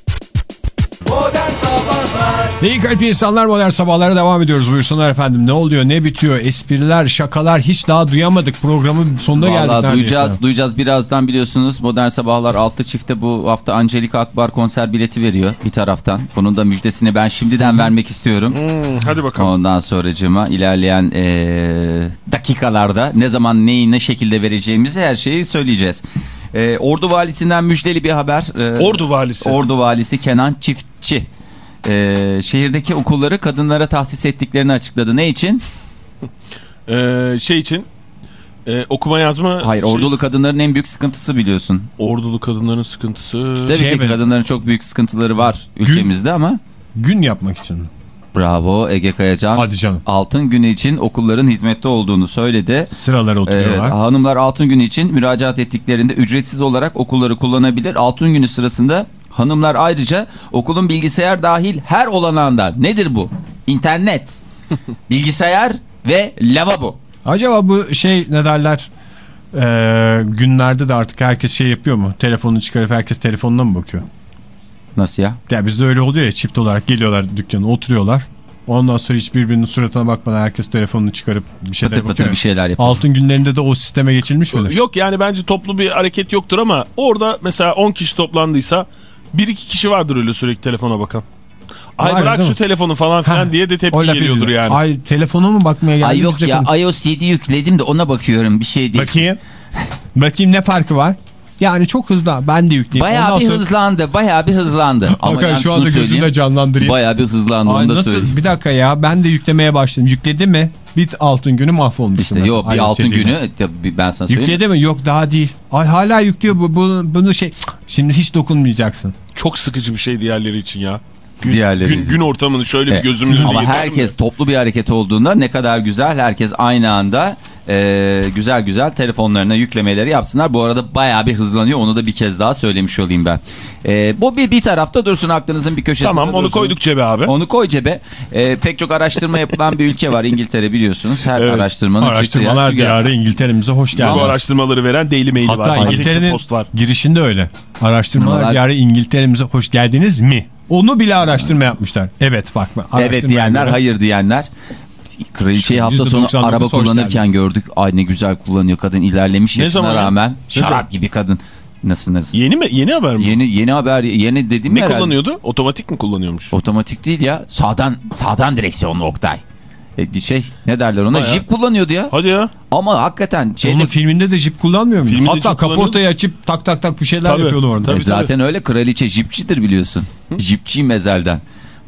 Modern Sabahlar İyi kalp insanlar modern sabahlara devam ediyoruz. Buyursunlar efendim. Ne oluyor ne bitiyor? Espriler, şakalar hiç daha duyamadık. Programın sonuna geldik Vallahi neredeyse. duyacağız, duyacağız birazdan biliyorsunuz. Modern Sabahlar 6 çifte bu hafta Angelika Akbar konser bileti veriyor bir taraftan. Bunun da müjdesini ben şimdiden vermek istiyorum. Hmm, hadi bakalım. Ondan sonracığıma ilerleyen eee, dakikalarda ne zaman neyi ne şekilde vereceğimizi her şeyi söyleyeceğiz. Eee, Ordu valisinden müjdeli bir haber. Eee, Ordu valisi. Ordu valisi Kenan Çiftçi. Eee, şehirdeki okulları kadınlara tahsis ettiklerini açıkladı. Ne için? Ee, şey için e, okuma yazma. Hayır şey- ordulu kadınların en büyük sıkıntısı biliyorsun. Ordulu kadınların sıkıntısı. Tabii Şey ki mi? kadınların çok büyük sıkıntıları var ülkemizde ama Gün yapmak için mi? Bravo Ege Kayacan. Hadi canım. Altın günü için okulların hizmette olduğunu söyledi. Sıralara Ee, oturuyorlar. hanımlar altın günü için müracaat ettiklerinde ücretsiz olarak okulları kullanabilir. Altın günü sırasında hanımlar ayrıca okulun bilgisayar dahil her olanağında nedir bu? İnternet, bilgisayar ve lavabo. Acaba bu şey ne derler ee, günlerde de artık herkes şey yapıyor mu? Telefonunu çıkarıp herkes telefonuna mı bakıyor? Nasıl ya? Ya bizde öyle oluyor ya çift olarak geliyorlar dükkana oturuyorlar. Ondan sonra hiç birbirinin suratına bakmadan herkes telefonunu çıkarıp bir şeyler Patır patır bakıyor. bir şeyler yapıyor. Altın günlerinde de o sisteme geçilmiş mi? Yok yani bence toplu bir hareket yoktur ama orada mesela 10 kişi toplandıysa 1-2 kişi vardır öyle sürekli telefona bakan. Ay Var, bırak şu mi? telefonu falan filan Ha, diye de tepki geliyordur ediyor. yani. Ay telefona mı bakmaya geldin? Ay yok ya konu- iOS 7 yükledim de ona bakıyorum bir şey değil. Bakayım. Bakayım ne farkı var? Yani çok hızlı. Ben de yükleyeyim. Bayağı Ondan bir sonra- hızlandı bayağı bir hızlandı. Ama Hakan yani şu anda gözümde canlandırayım. Bayağı bir hızlandı Ay onu da nasıl? söyleyeyim. Bir dakika ya ben de yüklemeye başladım. Yükledi mi? Bir altın günü mahvolmuş. İşte yok bir altın günü tabii ben sana söyleyeyim. Yükledi mi? Yok daha değil. Ay hala yüklüyor bu, bu bunu şey. Şimdi hiç dokunmayacaksın. Çok sıkıcı bir şey diğerleri için ya. Gün, Diğerleri gün, gün ortamını şöyle Evet. bir gözümün önüne Ama herkes da. toplu bir hareket olduğunda ne kadar güzel herkes aynı anda e, güzel güzel telefonlarına yüklemeleri yapsınlar. Bu arada bayağı bir hızlanıyor onu da bir kez daha söylemiş olayım ben. E, bu bir, bir tarafta dursun aklınızın bir köşesinde Tamam onu dursun. koyduk cebe abi. Onu koy cebe. E, pek çok araştırma yapılan bir ülke var İngiltere biliyorsunuz. Her Evet. araştırmanın çıktığı Araştırmalar yer. Çünkü- diyarı İngiltere'mize hoş Bu geldiniz. araştırmaları veren Daily Mail var. Hatta İngiltere'nin Post var. girişinde öyle. Araştırmalar Numaralar- diyarı İngiltere'mize hoş geldiniz mi? Onu bile araştırma yapmışlar. Evet bak. Evet diyenler hayır diyenler. Kraliçeyi hafta sonu %99 araba kullanırken gördük. Ay ne güzel kullanıyor kadın ilerlemiş Ne yaşına rağmen. Ne Şarap zaman? gibi kadın. Nasıl nasıl? Yeni mi? Yeni haber mi? Yeni yeni haber yeni dedim Ne mi herhalde? kullanıyordu? Otomatik mi kullanıyormuş? Otomatik değil ya. Sağdan sağdan direksiyonlu Oktay. E, şey ne derler ona? Bayağı. Jip kullanıyordu ya. Hadi ya. Ama hakikaten şeyde Onun filminde de jip kullanmıyor mu? Filminde Hatta kaportayı açıp tak tak tak bir şeyler Tabii, yapıyordu orada. tabii. E, zaten öyle kraliçe jipçidir biliyorsun. Jipçi mezelden.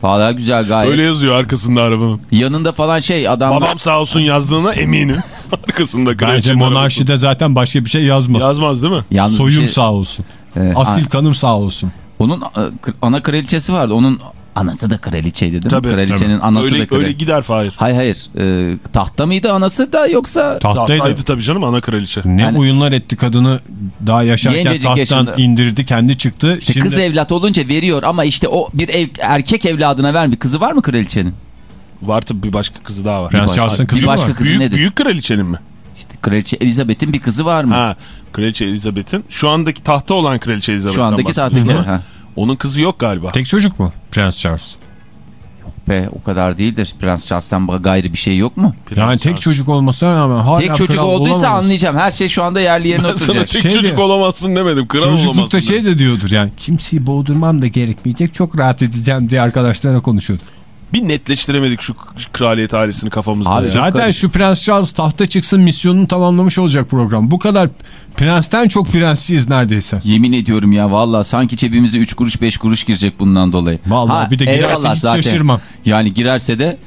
Valla güzel gayet. Öyle yazıyor arkasında arabanın. Yanında falan şey adam Babam sağ olsun yazdığına eminim. arkasında Bence monarşide zaten başka bir şey yazmaz. arabası. Yazmaz değil mi? Yalnız Soyum şey- sağ olsun. E, Asil kanım sağ olsun. onun kı- ana kraliçesi vardı. Onun anası da kraliçeydi değil mi? Tabii, Kraliçenin anası da Öyle, kraliçe. öyle gider Fahir. Hayır hayır. E, tahta mıydı anası da yoksa Tahtaydı. Tahtaydı tabii canım ana kraliçe. Ne Yani- oyunlar etti kadını daha yaşarken Gencecik tahttan yaşında. indirdi kendi çıktı. işte Şimdi kız evlat olunca veriyor ama işte o bir ev, erkek evladına vermiyor. Kızı var mı kraliçenin? Var tabii bir başka kızı daha var. Prens Charles'ın kızı bir başka var? kızı büyük, nedir? büyük kraliçenin mi? İşte kraliçe Elizabeth'in bir kızı var mı? Ha, kraliçe Elizabeth'in. Şu andaki tahta olan kraliçe Elizabeth'ten Şu andaki bahsediyorsun, Onun kızı yok galiba. Tek çocuk mu Prens Charles? Be o kadar değildir. Prens Charles'tan gayrı bir şey yok mu? Prens yani tek Charles. çocuk olmasına rağmen hala tek çocuk kral olduysa olamamış. anlayacağım. Her şey şu anda yerli yerine Ben sana oturacak. tek Şey çocuk diyor. olamazsın demedim. Kral olamazsın. Çocuklukta şey de diyordur yani kimseyi boğdurmam da gerekmeyecek çok rahat edeceğim diye arkadaşlarına konuşuyordur. Bir netleştiremedik şu kraliyet ailesini kafamızda. Abi ya. Zaten şu Prens Charles tahta çıksın misyonunu tamamlamış olacak program. Bu kadar prensten çok prenssiyiz neredeyse. Yemin ediyorum ya vallahi sanki cebimize 3 kuruş 5 kuruş girecek bundan dolayı. Vallahi bir de girerse eyvallah hiç şaşırmam. Yani girerse de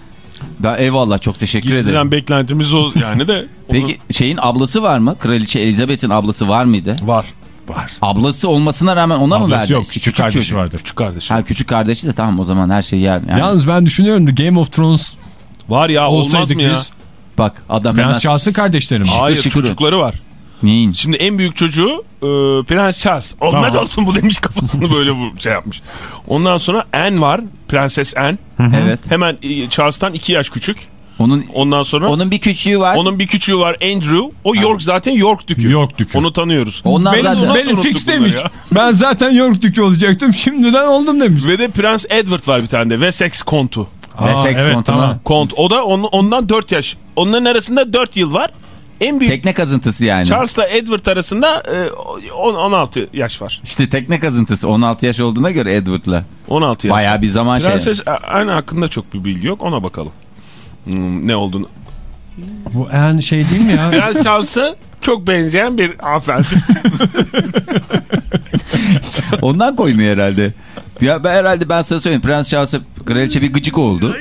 ben eyvallah çok teşekkür ederim. Gizliden beklentimiz o yani de. Peki şeyin ablası var mı? Kraliçe Elizabeth'in ablası var mıydı? Var. Var. Ablası olmasına rağmen ona mı Ablası verdi? yok İşte küçük, kardeşi çocuk. vardır. Küçük kardeşim. Ha küçük kardeşi de tamam o zaman her şey yer. Yani, Yalnız ben düşünüyorum da Game of Thrones Var ya olmaz mı ya? biz bak adam hemen Prens Charles'ın kardeşleri mi? Şıkır Hayır şıkır. çocukları var. Neyin? Şimdi en büyük çocuğu e, Prens Charles. Olmaz Tamam. olsun bu demiş kafasını böyle bu- şey yapmış. Ondan sonra Anne var. Prenses Anne. Evet. Hemen e, Charles'tan 2 yaş küçük. Onun Ondan sonra onun bir küçüğü var. onun bir küçüğü var Andrew. O York zaten York dükü. York dükü. Onu tanıyoruz. Onlar Benim, zaten- benim fix demiş. ya? Ben zaten York Dükü olacaktım. Şimdiden oldum demiş. Ve de Prens Edward var bir tane de. Wessex kontu. Wessex evet, kontuna. tamam. Kont. O da on- ondan 4 yaş. Onların arasında 4 yıl var. En büyük Tekne kazıntısı yani. Charles'la Edward arasında e, on- 16 yaş var. İşte tekne kazıntısı 16 yaş olduğuna göre Edward'la. 16 yaş. Bayağı bir zaman şey. Prenses aynı hakkında çok bir bilgi yok. Ona bakalım. Hmm, ne olduğunu. Bu yani şey değil mi ya? Prens Charles'a çok benzeyen bir hanımefendi. Ondan koymuyor herhalde. Ya ben herhalde ben sana söyleyeyim. Prens Charles'a kraliçe bir gıcık oldu.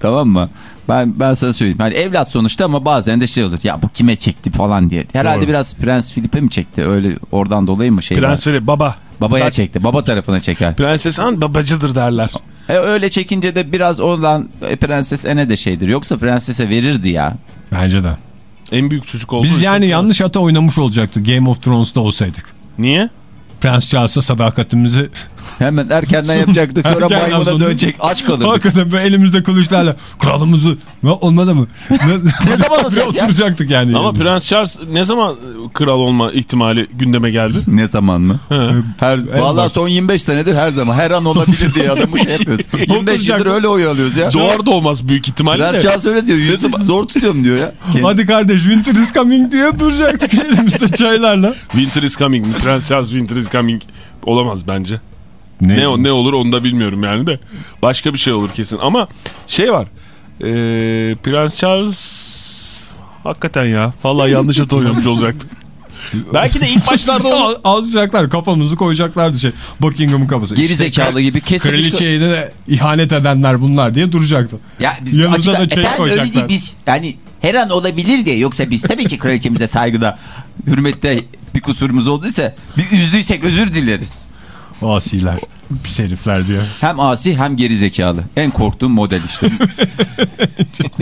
tamam mı? Ben ben sana söyleyeyim. Hani evlat sonuçta ama bazen de şey olur. Ya bu kime çekti falan diye. Herhalde Doğru. biraz Prens Philip'e mi çekti? Öyle oradan dolayı mı şey Prens? Philip baba. Babaya Zaten çekti. Baba tarafına çeker. Prenses Han babacıdır derler. E, öyle çekince de biraz oradan e, Prenses Ene de şeydir. Yoksa prensese verirdi ya. Bence de. En büyük çocuk olduğu Biz yani yanlış ata oynamış olacaktı Game of Thrones'ta olsaydık. Niye? Prens Charles'a sadakatimizi Hemen erkenden yapacaktık. Sonra Erkenden maymuna dönecek. Aç kalırdık. hakikaten böyle elimizde kılıçlarla kralımızı ne olmadı mı? ne, zaman olacak ya? oturacaktık yani. Ama yerimizde. Prens Charles ne zaman kral olma ihtimali gündeme geldi? Ne zaman mı? Her, vallahi son 25 senedir her zaman. Her an olabilir diye adamı şey yapıyoruz. 25 yıldır öyle oy alıyoruz ya. Doğar doğmaz büyük ihtimalle Prens de. Charles öyle diyor. Zaman? zor tutuyorum diyor ya. Hadi kardeş winter is coming diye duracaktık elimizde çaylarla. Winter is coming. Prens Charles Winter is coming olamaz bence. Ne, o ne olur onu da bilmiyorum yani de. Başka bir şey olur kesin. Ama şey var. Ee, Prens Charles hakikaten ya. Vallahi yanlış at oynamış olacaktık. Belki de ilk başlarda onu... Alacaklar kafamızı koyacaklardı şey. Buckingham'ın kafası. Geri İşte zekalı gibi kesilmiş. Kraliçeye de ihanet edenler bunlar diye duracaktı. Ya biz Yanımıza da çay Efendim öyle koyacaklar. değil biz yani her an olabilir diye yoksa biz tabii ki kraliçemize saygıda hürmette bir kusurumuz olduysa bir üzdüysek özür dileriz. Asiler, pis herifler diyor. Hem asi hem geri zekalı. En korktuğum model işte.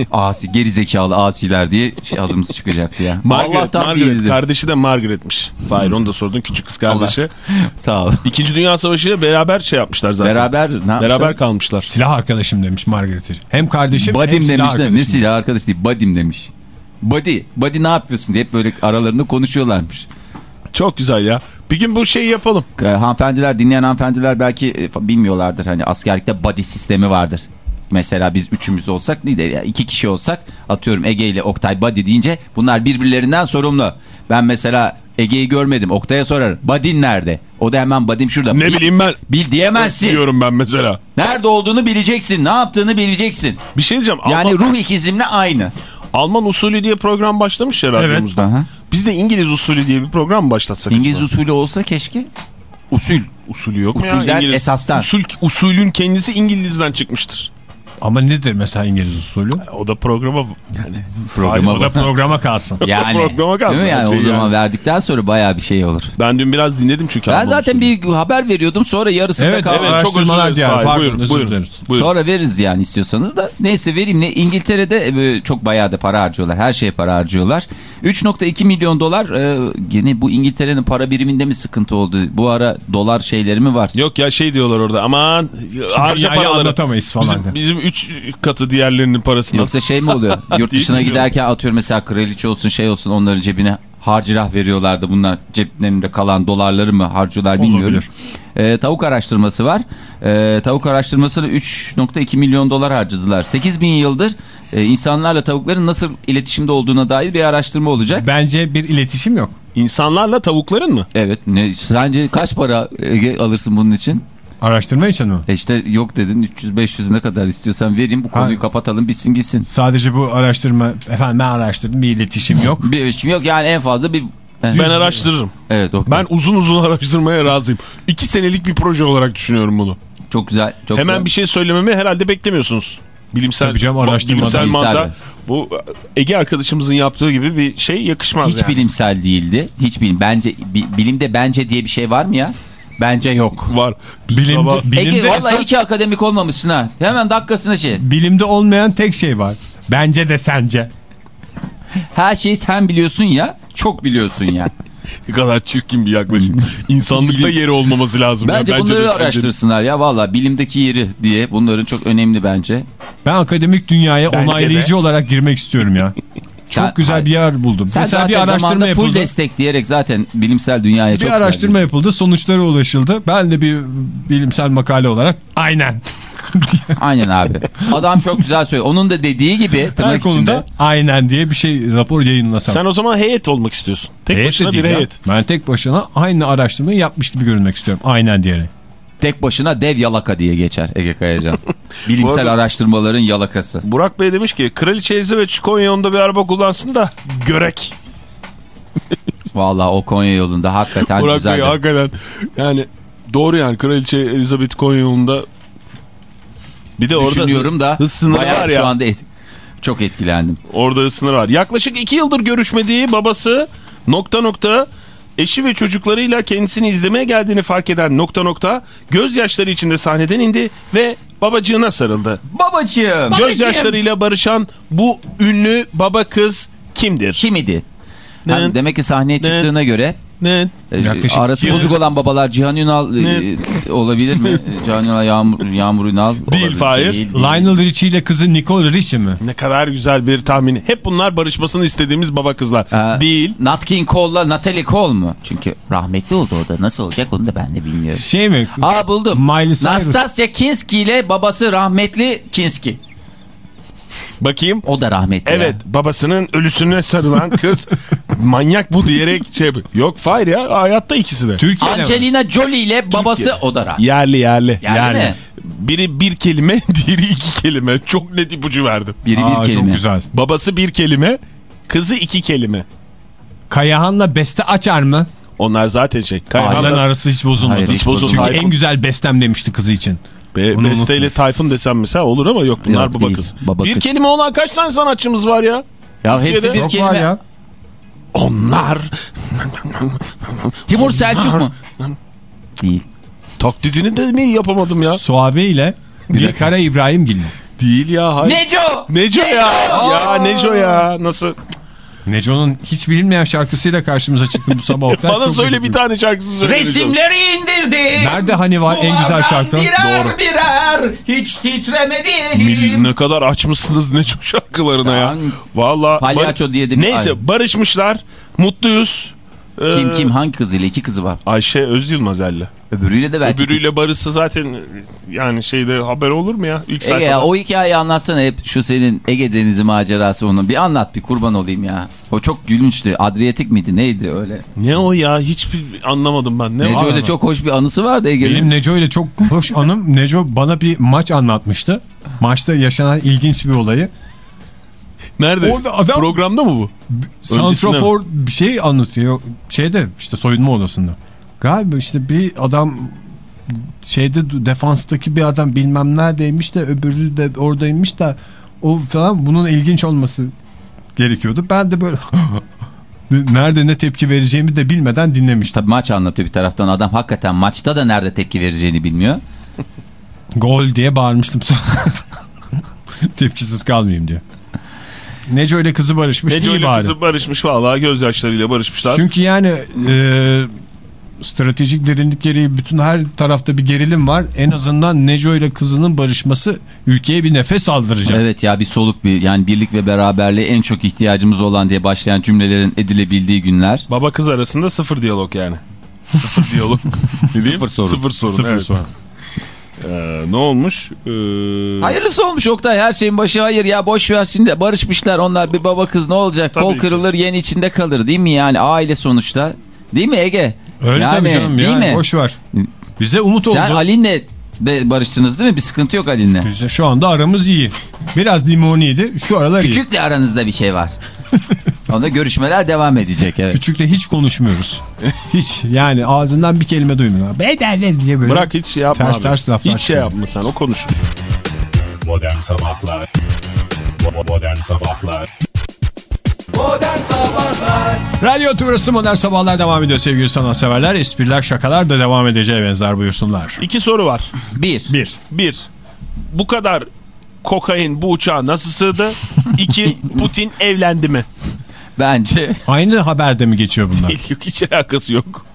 asi, geri zekalı asiler diye şey adımız çıkacaktı ya. Margaret, Allah'tan Margaret. değildi. Kardeşi de Margaret'miş. Hayır onu da sordun küçük kız kardeşi. Sağ ol. İkinci Dünya Savaşı'yla beraber şey yapmışlar zaten. Beraber ne yapmışlar? Beraber kalmışlar. Silah arkadaşım demiş Margaret'e. Hem kardeşim hem Badim silah demiş de ne arkadaşım. silah arkadaş değil badim demiş. Body, body ne yapıyorsun diye hep böyle aralarında konuşuyorlarmış. Çok güzel ya. Bir gün bu şeyi yapalım. Ee, hanımefendiler dinleyen hanımefendiler belki e, bilmiyorlardır hani askerlikte body sistemi vardır. Mesela biz üçümüz olsak değil de iki kişi olsak atıyorum Ege ile Oktay body deyince bunlar birbirlerinden sorumlu. Ben mesela Ege'yi görmedim Oktay'a sorarım body'in nerede? O da hemen body'm şurada. Ne Bil- bileyim ben. Bil diyemezsin. Diyorum ben mesela. Nerede olduğunu bileceksin. Ne yaptığını bileceksin. Bir şey diyeceğim. Yani Alman, ruh ikizimle aynı. Alman usulü diye program başlamış ya radyomuzda. Aha. Biz de İngiliz usulü diye bir program başlatsak? İngiliz acaba? usulü olsa keşke. Usul. usulü yok mu ya? Usulden, İngiliz- esastan. Usul, usulün kendisi İngiliz'den çıkmıştır. Ama nedir mesela İngiliz usulü? O da programa yani Programa O da programa kalsın. Yani. Programa kalsın Değil mi yani şey o zaman yani. verdikten sonra baya bir şey olur. Ben dün biraz dinledim çünkü. Ben zaten usulü. bir haber veriyordum sonra yarısında Evet, kaldı. evet. çok özür Fahir. pardon, Buyurun, özür buyurun, dileriz. buyurun. Sonra veririz yani istiyorsanız da. Neyse vereyim ne İngiltere'de e, çok bayağı da para harcıyorlar. Her şeye para harcıyorlar. 3.2 milyon dolar e, gene bu İngiltere'nin para biriminde mi sıkıntı oldu? Bu ara dolar şeyleri mi var? Yok ya şey diyorlar orada aman harca paraları. anlatamayız falan Bizim, bizim üç katı diğerlerinin parasını. Yoksa şey mi oluyor? Yurt dışına giderken atıyorum mesela kraliçe olsun şey olsun onların cebine harcırah veriyorlardı. Bunlar ceplerinde kalan dolarları mı harcıyorlar bilmiyorum. Olabilir. Ee, tavuk araştırması var. Ee, tavuk araştırmasını 3.2 milyon dolar harcadılar. 8 bin yıldır e, insanlarla tavukların nasıl iletişimde olduğuna dair bir araştırma olacak. Bence bir iletişim yok. İnsanlarla tavukların mı? Evet. Ne, sence kaç para Ege, alırsın bunun için? Araştırma için mi? E işte yok dedin 300-500 ne kadar istiyorsan vereyim bu konuyu Ha. kapatalım bitsin gitsin. Sadece bu araştırma, efendim ben araştırdım bir iletişim yok. Bir ölçüm yok yani en fazla bir... Ben araştırırım. Evet Oktay. Ben uzun uzun araştırmaya razıyım. İki senelik bir proje olarak düşünüyorum bunu. Çok güzel. Çok Hemen güzel. bir şey söylememi herhalde beklemiyorsunuz. Bilimsel, Tabii canım, bilimsel mi? Bu Ege arkadaşımızın yaptığı gibi bir şey yakışmaz Hiç yani. bilimsel değildi. Hiç bilim. Bence bi- bilimde bence diye bir şey var mı ya? Bence yok. Var. Bilimde, Sabah- Ege bilimde, vallahi esas- hiç akademik olmamışsın ha. Hemen dakikasına şey. bilimde olmayan tek şey var. Bence de sence. Her şeyi sen biliyorsun ya. Çok biliyorsun ya. Ne kadar çirkin bir yaklaşım. İnsanlıkta yeri olmaması lazım. ya. Bence, de bunları de. araştırsınlar ya valla bilimdeki yeri diye bunların çok önemli bence. Ben akademik dünyaya Bence onaylayıcı de. olarak girmek istiyorum ya. Sen- Çok güzel Hayır. bir yer buldum. Sen Mesela zaten bir araştırma full yapıldı. destek diyerek zaten bilimsel dünyaya çok Bir güzel araştırma yapıldı. Sonuçlara ulaşıldı. Ben de bir bilimsel makale olarak aynen. Aynen abi. Adam çok güzel söylüyor. Onun da dediği gibi Her tırnak konuda içinde. aynen diye bir şey rapor yayınlasam. Sen o zaman heyet olmak istiyorsun. Tek Heyet başına bir ya. heyet. Ben tek başına aynı araştırmayı yapmış gibi görünmek istiyorum. Aynen diyerek. Tek başına dev yalaka diye geçer Ege Kayacan. Bilimsel arada- araştırmaların yalakası. Burak Bey demiş ki Kraliçe Elizabeth şu Konya yolunda bir araba kullansın da görek. Vallahi o Konya yolunda hakikaten Burak güzel. Bey hakikaten yani doğru yani Kraliçe Elizabeth Konya yolunda bir de orada Düşünüyorum da hız sınırı var şu ya. anda et- çok etkilendim. Orada hız sınırı var. Yaklaşık iki yıldır görüşmediği babası nokta nokta eşi ve çocuklarıyla kendisini izlemeye geldiğini fark eden nokta nokta gözyaşları içinde sahneden indi ve babacığına sarıldı. Babacığım. Gözyaşlarıyla barışan bu ünlü baba kız kimdir? Kim idi? Ne? Hani demek ki sahneye çıktığına göre Ne? e, Yaklaşık arası iki- bozuk olan babalar Cihan Ünal e, olabilir mi? Cihan Ünal, Yağmur, Yağmur Ünal. Fahir. Değil, değil. Lionel Richie ile kızı Nicole Richie mi? Ne kadar güzel bir tahmin. Hep bunlar barışmasını istediğimiz baba kızlar. Ee, Değil. Nat King Cole'la Natalie Cole mu? Çünkü rahmetli oldu o da. Nasıl olacak onu da ben de bilmiyorum. Şey mi? Aa buldum. Miley Cyrus. Nastasya Kinski ile babası rahmetli Kinski. Bakayım. O da rahmetli. Evet ya. babasının ölüsüne sarılan kız manyak bu diyerek şey. Yok Fahir ya hayatta ikisi de. Türkiye'de mi? Angelina Jolie ile babası o da rahmetli. Yerli yerli. Yerli mi? Biri bir kelime diğeri iki kelime. Çok net ipucu verdim. Biri Aa, bir kelime. Çok güzel. Babası bir kelime kızı iki kelime. Kayahan'la beste açar mı? Onlar zaten şey. Kayahan'la arası hiç bozulmadı. Hayır, hiç bozulmadı. Çünkü en güzel bestem demişti kızı için. Be, Onu Beste ile unutmuş. Tayfun desem mesela olur ama yok bunlar Yok, baba değil. kız. Baba bir kız. kelime olan kaç tane sanatçımız var ya? Ya hepsi bir Çok kelime. var ya. Onlar. Timur Selçuk mu? Değil. Taklidini de mi yapamadım ya? Suave ile Dilkara İbrahimgil mi? Değil ya hayır. Neco! Neco ya. Ya Neco ya. Nasıl? Neco'nun hiç bilinmeyen şarkısıyla karşımıza çıktı bu sabah. Oktay. Bana Çok söyle üzüldüm. bir tane şarkısını söyle. Resimleri indirdi. Nerede hani var en güzel şarkı? Birer Doğru. birer hiç titremedi Mil-. Ne kadar açmışsınız Neco şarkılarına ya. Sen- Valla. Palyaço diye de Neyse Ay. barışmışlar. Mutluyuz. Ee, Kim kim hangi kızıyla? İki kızı var. Ayşe Özyılmazel'le. Öbürüyle de belki. Öbürüyle barışsa zaten yani şeyde haber olur mu ya? İlk Ege sayfada. ya o hikayeyi anlatsana hep şu senin Ege Denizi macerası onu. Bir anlat bir kurban olayım ya. O çok gülünçtü. Adriyatik miydi neydi öyle? Ne o ya? Hiçbir anlamadım ben. Ne Neco ile çok hoş bir anısı vardı Ege'nin. Benim Neco ile çok hoş anım. Neco bana bir maç anlatmıştı. Maçta yaşanan ilginç bir olayı. Nerede? Orada adam- Programda mı bu? Santrafor bir şey anlatıyor. Şeyde işte soyunma odasında. Galiba işte bir adam şeyde defanstaki bir adam bilmem neredeymiş de öbürü de oradaymış da o falan bunun ilginç olması gerekiyordu. Ben de böyle nerede ne tepki vereceğimi de bilmeden dinlemiştim. Tabii maç anlatıyor bir taraftan. Adam hakikaten maçta da nerede tepki vereceğini bilmiyor. Gol diye bağırmıştım. Tepkisiz kalmayayım diye. Neco ile kızı barışmış. Neco ile kızı barışmış vallahi gözyaşlarıyla barışmışlar. Çünkü yani e, stratejik derinlik gereği bütün her tarafta bir gerilim var. En azından Neco ile kızının barışması ülkeye bir nefes aldıracak. Evet ya bir soluk bir yani birlik ve beraberliğe en çok ihtiyacımız olan diye başlayan cümlelerin edilebildiği günler. Baba kız arasında sıfır diyalog yani. Sıfır diyalog. Sıfır sorun. Sıfır sorun. Sıfır evet. sonra. Ee, ne olmuş? Ee, Hayırlısı olmuş Oktay her şeyin başı hayır ya boş ver şimdi barışmışlar onlar bir baba kız ne olacak Tabii kol ki. kırılır yen içinde kalır değil mi yani aile sonuçta değil mi Ege? Öyle Yani, tabii canım. değil Yani mi? boş ver. Bize umut Sen oldu. Alin'le de barıştınız değil mi bir sıkıntı yok Alin'le. Bize şu anda aramız iyi. Biraz limoniydi. Şu aralar iyi. Küçükle aranızda bir şey var. Onda görüşmeler devam edecek evet. Küçükle hiç konuşmuyoruz. hiç yani ağzından bir kelime duymuyorlar. Bedel diye böyle. bırak hiç şey yapma Ters abi. ters laflar hiç şey yapma sen o konuşur. Modern Sabahlar Modern Sabahlar Modern Sabahlar Radyo Tümrüt'ü Modern Sabahlar devam ediyor sevgili sanatseverler. Espriler şakalar da devam edeceğe benzer buyursunlar. İki soru var. Bir. Bir. Bir, bu kadar kokain bu uçağa nasıl sığdı? İki, Putin evlendi mi? Bence Aynı haberde mi geçiyor bunlar? Değil, yok hiç alakası yok.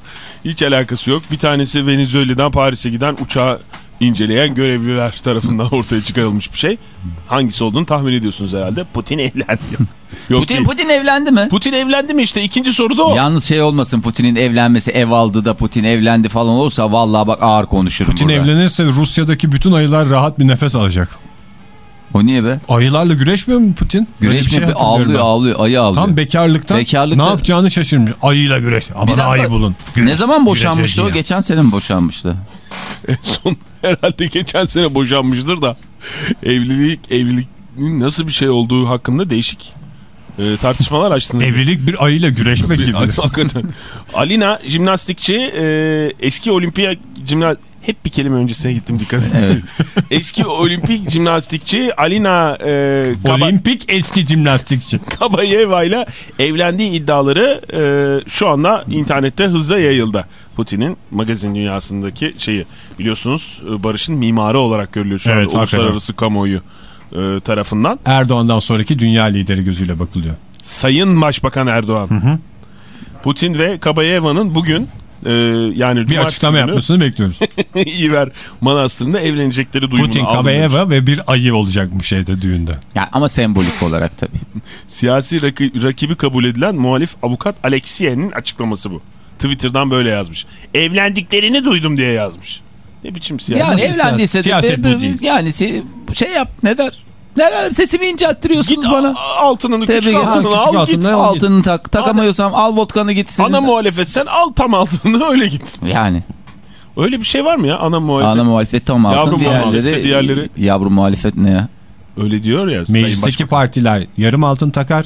Hiç alakası yok. Bir tanesi Venezuela'dan Paris'e giden uçağı inceleyen görevliler tarafından ortaya çıkarılmış bir şey. Hangisi olduğunu tahmin ediyorsunuz herhalde. Putin evlendi. Yok Putin değil. Putin evlendi mi? Putin evlendi mi işte? İkinci soru da o. Yalnız şey olmasın Putin'in evlenmesi ev aldı da Putin evlendi falan olursa vallahi bak ağır konuşurum Putin burada. evlenirse Rusya'daki bütün ayılar rahat bir nefes alacak. O niye be? Ayılarla güreşmiyor mu Putin? Şey mi? hatırlıyorum ağlıyor ben. ağlıyor ayı ağlıyor. Tam bekarlıktan Bekarlıkta- ne yapacağını şaşırmış. Ayıyla güreş. Ama dakika. ayı bulun. ne Güreş- zaman boşanmıştı o? Geçen sene mi boşanmıştı? En son herhalde geçen sene boşanmıştır da evlilik evliliğin nasıl bir şey olduğu hakkında değişik e, tartışmalar açtınız. Evlilik bir ayıyla güreşmek gibi. Hakikaten. Alina jimnastikçi e, eski olimpiyat jimna hep bir kelime öncesine gittim dikkat edin. eski olimpik jimnastikçi Alina e, Kaba- Olimpik eski jimnastikçi. Kabayeva ile evlendiği iddiaları e, şu anda internette hızla yayıldı. Putin'in magazin dünyasındaki şeyi biliyorsunuz e, Barış'ın mimarı olarak görülüyor şu Evet, anda hakikaten. uluslararası kamuoyu e, tarafından. Erdoğan'dan sonraki dünya lideri gözüyle bakılıyor. Sayın Başbakan Erdoğan. Putin ve Kabayeva'nın bugün e, yani Bir açıklama günü yapmasını bekliyoruz. İver Manastırı'nda evlenecekleri duyumunu Putin, aldım. Kabeyeva ve bir ayı olacak bu şeyde düğünde. Yani ama sembolik olarak tabii. Siyasi raki- rakibi kabul edilen muhalif avukat Alexiye'nin açıklaması bu. Twitter'dan böyle yazmış. Evlendiklerini duydum diye yazmış. Ne biçim siyasi? Yani Siyaset- evlendiyse de siyaset be- bu değil. yani şey yap ne der? Ne der sesimi incelttiriyorsunuz Git bana. altınını küçük Tebrik altınını küçük al altınını git. al. Altını tak. Takamıyorsam al vodkanı git. senin Ana de. muhalefet sen al tam altını öyle git. Yani Öyle bir şey var mı ya ana muhalefet? ana muhalefet tam altın. Yavru diğerleri, muhalefetse diğerleri- Yavru muhalefet ne ya? Öyle diyor ya. Meclisteki partiler yarım altın takar.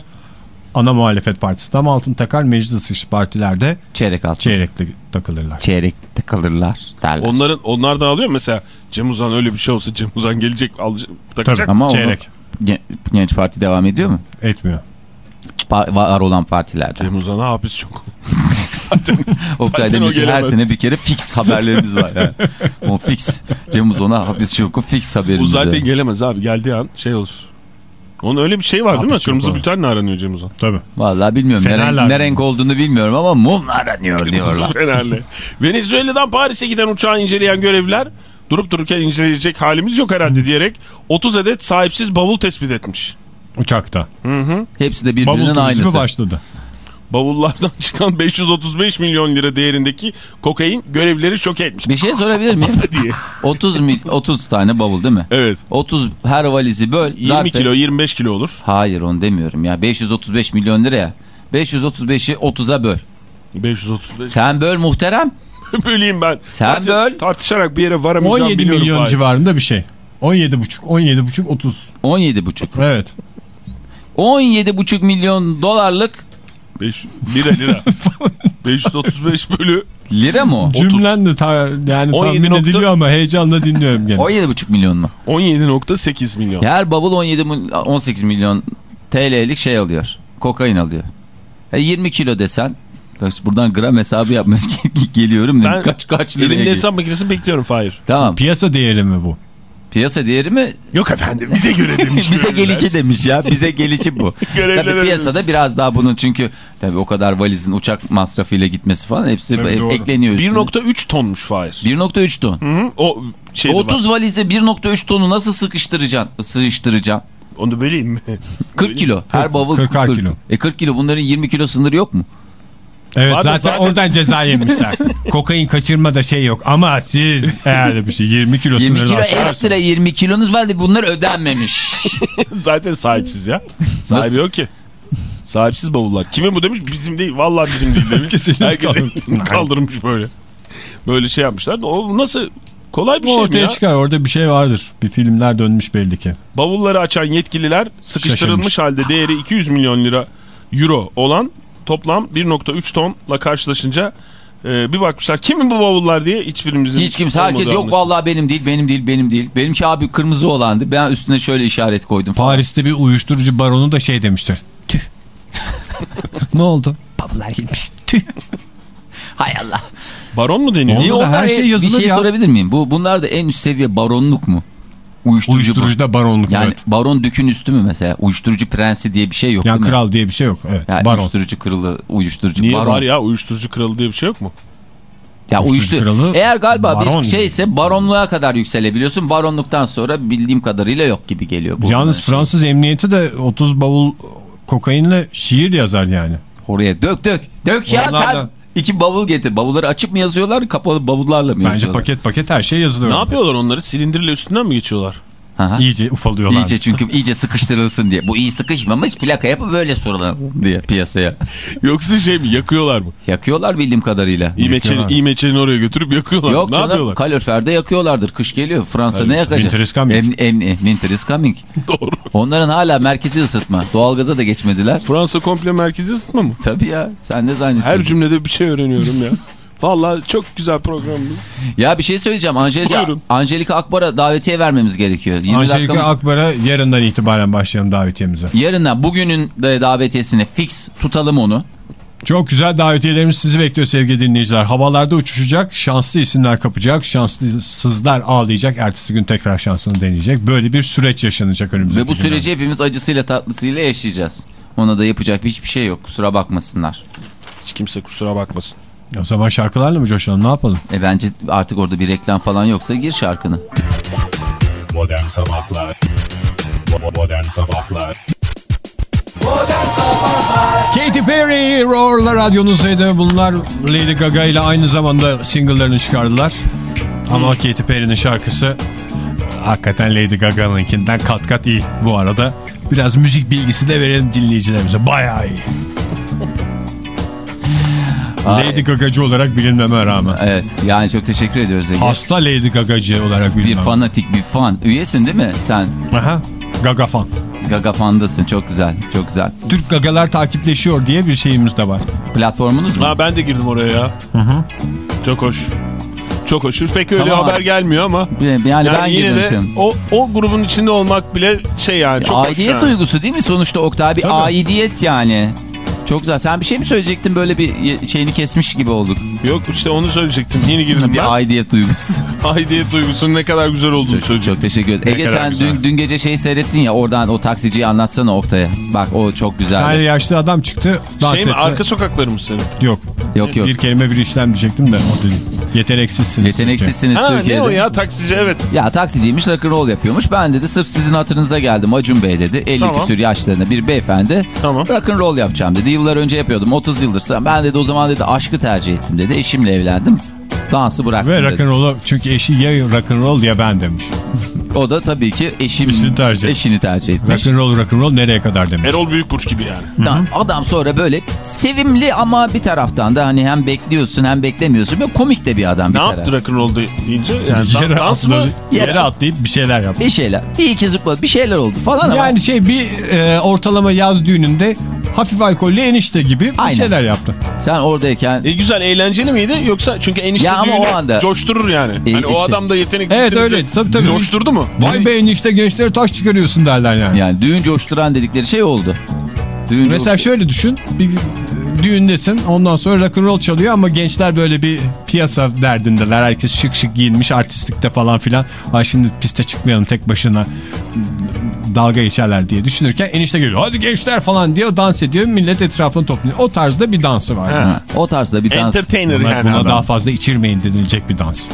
Ana muhalefet partisi tam altın takar. Meclis dışı partilerde Çeyrek altın. çeyrekli takılırlar. Çeyrek takılırlar derler. Onların, onlar da alıyor mesela Cem Uzan öyle bir şey olsa Cem Uzan gelecek alacak, takacak. Tabii. Ama onu- Çeyrek. Gen- Genç Parti devam ediyor mu? Etmiyor. Pa- var olan partilerde. Cem Uzan'a hapis çok. zaten, Oktay zaten Demirci her sene bir kere fix haberlerimiz var. Yani. o fix. Cem Uzan'a hapis şoku fix haberimiz. Bu zaten gelemez abi. Geldiği an şey olur. Onun öyle bir şey var değil mi? Kırmızı o. bültenle aranıyor Cem Uzan. Tabii. Vallahi bilmiyorum. Ne renk, Fenerler ne renk olduğunu bilmiyorum ama mumla aranıyor diyorlar. Fenerli. Venezuela'dan Paris'e giden uçağı inceleyen görevliler durup dururken inceleyecek halimiz yok herhalde diyerek 30 adet sahipsiz bavul tespit etmiş. Uçakta. Hepsi de Bavul birbirinin turizmi aynısı. başladı. Bavullardan çıkan 535 milyon lira değerindeki kokain görevlileri şok etmiş. Bir şey sorabilir miyim? diye. 30 mil, 30 tane bavul değil mi? Evet. 30 her valizi böl. 20 zarf kilo 25 kilo olur. Hayır onu demiyorum ya. 535 milyon lira ya. 535'i 30'a böl. 535. Sen böl muhterem. Böleyim ben. Sen Zaten böl. Tartışarak bir yere varamayacağım 17 biliyorum. milyon Fahir. civarında bir şey. 17,5 17,5 30. 17,5. Evet. 17,5 milyon dolarlık 5 lira lira. 535 bölü lira mı o? Cümlen de ta, yani 17 tahmin nokta- ediliyor ama heyecanla dinliyorum gene. 17,5 milyon mu? 17.8 milyon. Her bavul 17 mil- 18 milyon TL'lik şey alıyor. Kokain alıyor. E 20 kilo desen buradan gram hesabı yapmaya geliyorum. Ben kaç kaç liraya Elimde hesap makinesi bekliyorum Fahir. Tamam. Piyasa değeri mi bu? Piyasa değeri mi? Yok efendim bize göre demiş. Bize gelici demiş ya. Bize gelici bu. Tabii piyasada biraz daha bunun çünkü tabii o kadar valizin uçak masrafıyla gitmesi falan hepsi Tabii ekleniyor üstüne. 1.3 tonmuş Fahir. 1.3 ton. Hı hı. O şeyde 30 bak. valize 1.3 tonu nasıl sıkıştıracaksın? Sığıştıracaksın. Onu böleyim mi? 40 kilo. Her bavul 40 kilo. E 40 kilo bunların 20 kilo sınırı yok mu? Evet zaten, zaten- oradan ceza yemişler. Kokain kaçırma da şey yok ama siz eğer de bir şey 20 kilo 20 sınırını kilo ekstra 20 kilonuz var da bunlar ödenmemiş. Zaten sahipsiz ya. Sahibi Nasıl? yok ki. Sahipsiz bavullar. Kimin bu demiş? Bizim değil. Vallahi bizim değil demiş. Herkesin Herkes kaldırmış böyle. Böyle şey yapmışlar. O nasıl kolay bir Bu şey mi ortaya ya? çıkar orada bir şey vardır. Bir filmler dönmüş belli ki. Bavulları açan yetkililer sıkıştırılmış Şaşırmış. halde değeri 200 milyon lira euro olan toplam 1.3 tonla karşılaşınca e, bir bakmışlar kimin bu bavullar diye hiçbirimizin Hiç kimse herkes yok vallahi benim değil benim değil benim değil. Benimki abi kırmızı olandı. Ben üstüne şöyle işaret koydum. falan. Paris'te bir uyuşturucu baronu da şey demiştir. Tüh. ne oldu? Bavullar gitmiş. Tüh. Hay Allah. Baron mu deniyor? Niye da her onlar şey bir yazılır şey ya. sorabilir miyim? Bu bunlar da en üst seviye baronluk mu? Uyuşturucu, Uyuşturucu da baronluk. Yani evet. baron dükün üstü mü mesela? Uyuşturucu prensi diye bir şey yok Yani değil mi? kral diye bir şey yok. Evet. Yani baron. uyuşturucu kralı, uyuşturucu Niye baron. var ya uyuşturucu kralı diye bir şey yok mu? Ya Uyuşturucu kralı Eğer galiba baron bir gibi. şeyse baronluğa kadar yükselebiliyorsun. Baronluktan sonra bildiğim kadarıyla yok gibi geliyor. Yalnız şey. Fransız emniyeti de 30 bavul kokainle şiir yazar yani. Oraya dök dök. Dök ya sen. İki bavul getir. Bavulları açıp mı yazıyorlar kapalı bavullarla mı Bence yazıyorlar? paket paket her şey yazılıyor. Ne orada. yapıyorlar onları? Silindirle üstünden mi geçiyorlar? Aha. İyice ufalıyorlar. İyice çünkü iyice sıkıştırılsın diye. Bu iyi sıkışmamış plaka yapıp böyle sorulan diye piyasaya. Yoksa şey mi yakıyorlar mı? Yakıyorlar bildiğim kadarıyla. İmeçeni. İmeçeni oraya götürüp yakıyorlar. Yok ne canım yapıyorlar? kaloriferde yakıyorlardır. Kış geliyor. Fransa Evet, ne yakacak? winter is coming. Em, em, em, winter is coming. Doğru. Onların hala merkezi ısıtma. Doğalgaza da geçmediler. Fransa komple merkezi ısıtma mı? Tabii ya. Sen ne zannediyorsun? Her cümlede bir şey öğreniyorum ya. Vallahi çok güzel programımız. Ya bir şey söyleyeceğim. Angelika. Angelika Akbar'a davetiye vermemiz gerekiyor. 20 Angelika dakikamız- Akbar'a yarından itibaren başlayalım davetiyemize. Yarından bugünün de davetiyesini fix tutalım onu. Çok güzel davetiyelerimiz sizi bekliyor sevgili dinleyiciler. Havalarda uçuşacak, şanslı isimler kapacak, şanslısızlar ağlayacak, ertesi gün tekrar şansını deneyecek. Böyle bir süreç yaşanacak önümüzdeki Ve bu süreci hepimiz acısıyla tatlısıyla yaşayacağız. Ona da yapacak hiçbir şey yok. Kusura bakmasınlar. Hiç kimse kusura bakmasın. O zaman şarkılarla mı coşalım ne yapalım? E bence artık orada bir reklam falan yoksa gir şarkını. Modern Sabahlar Modern Sabahlar Katy Perry, Roar'la radyonuzdaydı. Bunlar Lady Gaga ile aynı zamanda single'larını çıkardılar. Ama Katy Perry'nin şarkısı hakikaten Lady Gaga'nınkinden kat kat iyi bu arada. Biraz müzik bilgisi de verelim dinleyicilerimize. Bayağı iyi. Lady Gaga'cı olarak bilinmeme rağmen. Evet yani çok teşekkür ediyoruz Ege. Hasta Lady Gaga'cı olarak Bir bilinmem. fanatik bir fan. Üyesin değil mi sen? Aha. Gaga fan. Gaga fandasın çok güzel çok güzel. Türk Gagalar takipleşiyor diye bir şeyimiz de var. Platformunuz mu? Ha ben de girdim oraya ya. Çok hoş. Çok hoş. Pek öyle Tamam haber gelmiyor ama. Yani, Yani, ben yine girdim de şimdi. o, o grubun içinde olmak bile şey yani çok hoş aidiyet yani. duygusu değil mi sonuçta Oktay? Bir Tabii. aidiyet yani. Çok güzel. Sen bir şey mi söyleyecektin böyle bir şeyini kesmiş gibi olduk. Yok işte onu söyleyecektim. Yeni girdim ben. Bir aidiyet duygusu. Aidiyet duygusunun ne kadar güzel olduğunu çok, söyleyecektim. çok teşekkür ederim. Ege sen güzel. dün, dün gece şeyi seyrettin ya oradan o taksiciyi anlatsana Oktay'a. Bak o çok Bir tane güzeldi. yaşlı adam çıktı. Dans Şey mi arka sokakları mı senin? Yok. Yok yok. Bir kelime bir işlem diyecektim de o değil. Yeteneksizsiniz. Yeteneksizsiniz Ha Türkiye'de. ne o ya taksici evet. Ya taksiciymiş rock'n'roll yapıyormuş. Ben dedi sırf sizin hatırınıza geldim Acun Bey dedi. 50 Tamam. küsür yaşlarında bir beyefendi. Tamam. Rock'n'roll yapacağım dedi. Yıllar önce yapıyordum 30 yıldır. Ben dedi o zaman dedi aşkı tercih ettim dedi. Eşimle evlendim. Dansı bıraktım Ve dedi. rock'n'roll'u çünkü eşi ya rock'n'roll ya ben demiş. O da tabii ki eşim, Eşini tercih. eşini tercih etmiş. Rock'n'roll rock'n'roll nereye kadar demiş. Erol Büyükburç gibi yani. Adam, adam sonra böyle sevimli ama bir taraftan da hani hem bekliyorsun hem beklemiyorsun. Böyle komik de bir adam bir Ne taraf. yaptı rock'n'roll deyince? Yani Yere, dan- dans mı? Yere- yere atlayıp bir şeyler yaptı. Bir şeyler. İyi ki zıpladı. Bir şeyler oldu falan ama. Yani şey bir e, ortalama yaz düğününde hafif alkollü enişte gibi bir Aynen. şeyler yaptı. Sen oradayken E, güzel eğlenceli miydi yoksa çünkü enişte Ya ama düğünü o anda- coşturur yani. E, hani o işte. adam da yeteneksiz. Evet, öyle. Tabii, tabii. Coşturdu mu? Vay be enişte gençlere taş çıkarıyorsun derler yani. yani düğün coşturan dedikleri şey oldu. Düğün Mesela şöyle düşün. Bir düğündesin ondan sonra rock'n'roll çalıyor ama gençler böyle bir piyasa derdindeler. Herkes şık şık giyinmiş artistlikte falan filan. Ay şimdi piste çıkmayalım tek başına dalga geçerler diye düşünürken enişte geliyor. Hadi gençler falan diye dans ediyor. Millet etrafını topluyor. O tarzda bir dansı var. Ha. Ha, o tarzda bir dans. Entertainer Buna, yani buna adam. daha fazla içirmeyin denilecek bir dans.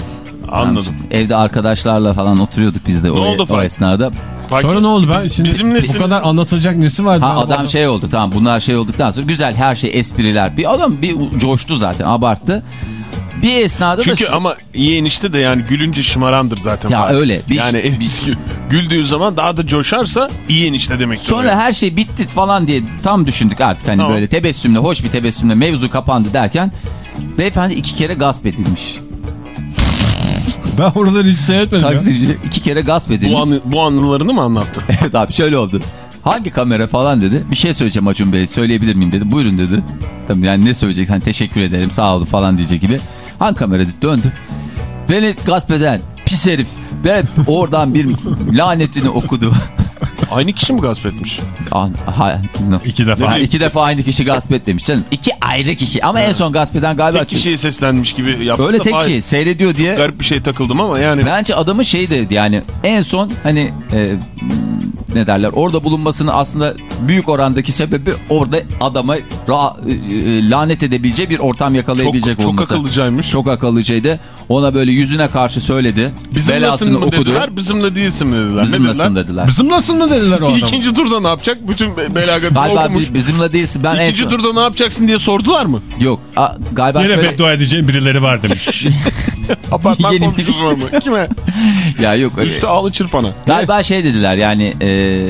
Anladım. Evde arkadaşlarla falan oturuyorduk biz de o, oldu o Fahir? esnada. Fark- Sonra ne oldu ben? Biz- Şimdi bizim bu nesiniz- kadar anlatılacak nesi vardı? Ha Adam- adam şey oldu tamam bunlar şey olduktan sonra güzel her şey espriler. Bir adam bir coştu zaten abarttı. Bir esnada Çünkü da ama iyi enişte de yani gülünce şımarandır zaten. Ya Fahir. öyle. Bir- yani enişte güldüğü zaman daha da coşarsa iyi enişte demek. sonra her şey bitti falan diye tam düşündük artık hani Tamam. böyle tebessümle hoş bir tebessümle mevzu kapandı derken beyefendi iki kere gasp edilmiş. Ben oraları hiç seyretmedim. ya. Taksici iki kere gasp edilmiş. bu, anı, bu anılarını mı anlattı? Evet abi şöyle oldu. Hangi kamera falan dedi. Bir şey söyleyeceğim Acun Bey söyleyebilir miyim dedi. Buyurun dedi. Tabii yani ne söyleyecek hani teşekkür ederim sağ olun falan diyecek gibi. Hangi kamera dedi döndü. Beni gasp eden pis herif ve oradan bir lanetini okudu. Aynı kişi mi gasp etmiş? Ha, nasıl? İki defa. Ha, iki defa aynı kişi gasp etmemiş canım. İki ayrı kişi ama en son gasp eden galiba... Tek kişiye seslenmiş gibi yaptı Öyle tek kişi seyrediyor diye. Garip bir şey takıldım ama yani. Bence adamın şey dedi yani en son hani e, ne derler orada bulunmasının aslında büyük orandaki sebebi orada adama ra, e, e, lanet edebileceği bir ortam yakalayabilecek Çok, çok olması. akıllıcaymış. Çok akıllıcaydı. Ona böyle yüzüne karşı söyledi. Mı okudu. dediler, bizimle değilsin mi dediler. Ne Bizimlasın dediler? dediler. Bizim nasıl mı dediler o adama? İkinci turda ne yapacak? Bütün be- belagatını Galiba okumuş. bi- bizimle değilsin. Ben en İkinci son... turda ne yapacaksın diye sordular mı? Yok. A, galiba Yine şöyle... beddua edeceğim birileri var demiş. Apartman Yeni- komşusu mı? Kime? ya yok. öyle- Üstü ağlı çırpana. Galiba şey dediler yani e,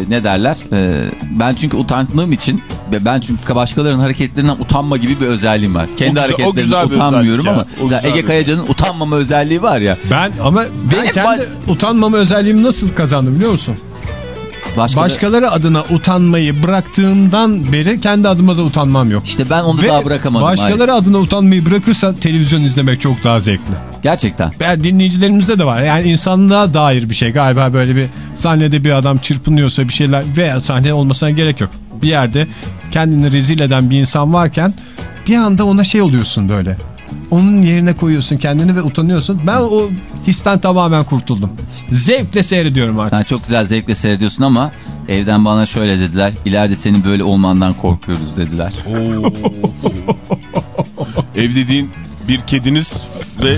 ne derler e, ben çünkü utandığım için ve ben çünkü başkalarının hareketlerinden utanma gibi bir özelliğim var. Kendi bir utanmıyorum ama mesela güzel Ege Kayacan'ın utanmama özelliği var ya. ben ama ben Benim kendi utanmama özelliğimi nasıl kazandım biliyor musun? Başka Başkaları adına utanmayı bıraktığımdan beri kendi adıma da utanmam yok. işte ben onu Ve daha bırakamadım. başkaları maalesef. adına utanmayı bırakırsan televizyon izlemek çok daha zevkli. Gerçekten. Ben dinleyicilerimizde de var. Yani insanlığa dair bir şey. Galiba böyle bir sahnede bir adam çırpınıyorsa bir şeyler veya sahne olmasına gerek yok. Bir yerde kendini rezil eden bir insan varken bir anda ona şey oluyorsun böyle. Onun yerine koyuyorsun kendini ve utanıyorsun. Ben o histen tamamen kurtuldum. Zevkle seyrediyorum artık. Sen çok güzel zevkle seyrediyorsun ama evden bana şöyle dediler. İleride senin böyle olmandan korkuyoruz dediler. Ev dediğin bir kediniz ve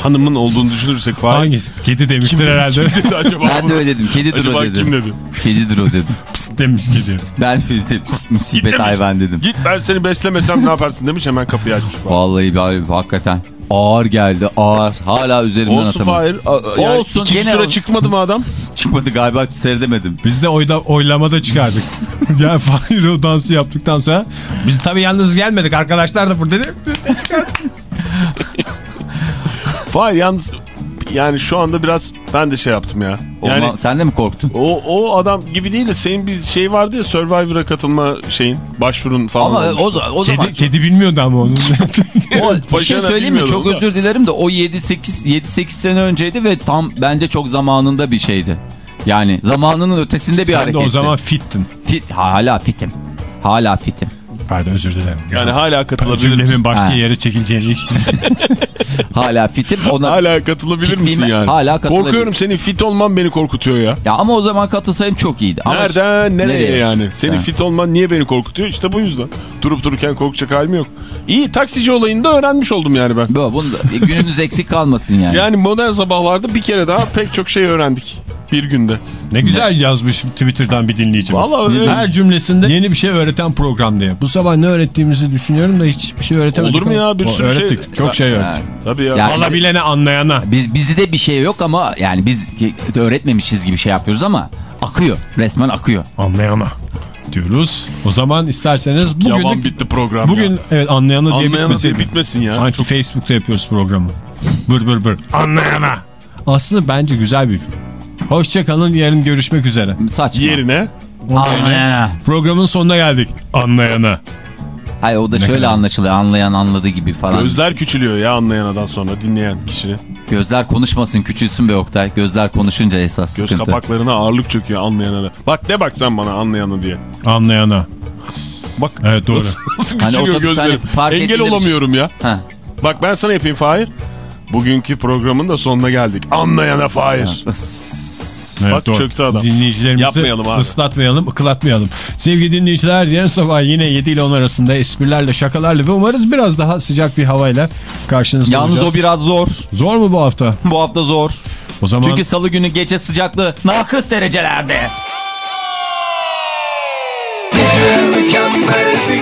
hanımın olduğunu düşünürsek Fahir. Hangisi? Kedi demiştir herhalde. Kim dedi acaba? Ben de öyle dedim. Kedidir Acaba o dedim. kim dedi? Kedidir o dedim. Pıst demiş kedi. Ben de musibet demiş. hayvan dedim. Git ben seni beslemesem ne yaparsın demiş hemen kapıyı açmış. Fahir. Vallahi bir- hakikaten ağır geldi ağır. Hala üzerimden Olsun atamam. Fahir. Yani Olsun, İkinci gene tura olsun. çıkmadı mı adam? Çıkmadı galiba seyredemedim. Biz de oyda, oylamada çıkardık. yani Fahir o dansı yaptıktan sonra biz tabii yalnız gelmedik arkadaşlar da burada değil mi? Fahir yalnız yani şu anda biraz ben de şey yaptım ya. Yani Olma- sen de mi korktun? o, o adam gibi değil de senin bir şey vardı ya Survivor'a katılma şeyin başvurun falan Ama o, olmuştu. o zaman Kedi, kedi bilmiyordu ama onu. o, bir şey söyleyeyim mi? Çok o da. özür dilerim de o 7-8 7-8 sene önceydi ve tam bence çok zamanında bir şeydi. Yani zamanının ötesinde bir Sen de hareketti. o zaman fittin. Fit, hala fitim. Hala fitim. Pardon özür dilerim. Yani hala katılabilir misin? Cümlemin başka Ha. yere çekileceğini hiç Hala fitim. Ona... Hala katılabilir Fit misin yani? Hala katılabilirim. Korkuyorum senin fit olman beni korkutuyor ya. Ya ama o zaman katılsaydım çok iyiydi. Ama Nereden nereye, Nereye? yani? Senin Ha. fit olman niye beni korkutuyor? İşte bu yüzden. Durup dururken korkacak halim yok. İyi taksici olayını da öğrenmiş oldum yani ben. Bu, bunda, gününüz eksik kalmasın yani. Yani modern sabahlarda bir kere daha pek çok şey öğrendik. Bir günde. Ne güzel yazmış Twitter'dan bir dinleyicimiz. Vallahi öyle. Her cümlesinde yeni bir şey öğreten program diye. Bu sabah ne öğrettiğimizi düşünüyorum da hiçbir şey öğretemedik. Olur mu ya? Bir sürü şey- öğrettik. Çok şey öğrettik. Tabii ya. Yani- Alabilene anlayana. Biz bizde bir şey yok ama yani biz öğretmemişiz gibi şey yapıyoruz ama akıyor. Resmen akıyor. Anlayana diyoruz. O zaman isterseniz bugün bitti program bugün ya. evet anlayana diye Anlayana bitmesin. diye bitmesin ya. Sanki Çok- Facebook'ta yapıyoruz programı. Bır bır bır. Anlayana. Aslında bence güzel bir Hoşçakalın yarın görüşmek üzere. Saçma. Yerine Anlayana. Programın sonuna geldik. Anlayana. Hayır o da Ne şöyle kadar? anlaşılıyor. Anlayan anladı gibi falan. gözler küçülüyor ya anlayanadan sonra dinleyen kişinin. Gözler konuşmasın küçülsün be Oktay. Gözler konuşunca esas Göz sıkıntı. kapaklarına ağırlık çöküyor anlayana da. Bak de bak sen bana anlayana diye. Anlayana. Bak Evet doğru. nasıl, nasıl Hani küçülüyor hani gözlerim. fark Engel şey- olamıyorum ya. Ha. Bak ben sana yapayım Fahir. Bugünkü programın da sonuna geldik. Anlayana Fahir. Evet, Bak doğru. çöktü adam. Dinleyicilerimizi Yapmayalım abi. ıslatmayalım, ıkılatmayalım. Sevgili dinleyiciler yarın sabah yine 7 ile 10 arasında esprilerle, şakalarla ve umarız biraz daha sıcak bir havayla karşınızda Yalnız olacağız. o biraz zor. Zor mu bu hafta? Bu hafta zor. O zaman Çünkü salı günü gece sıcaklığı nakıs derecelerde. Mükemmel bir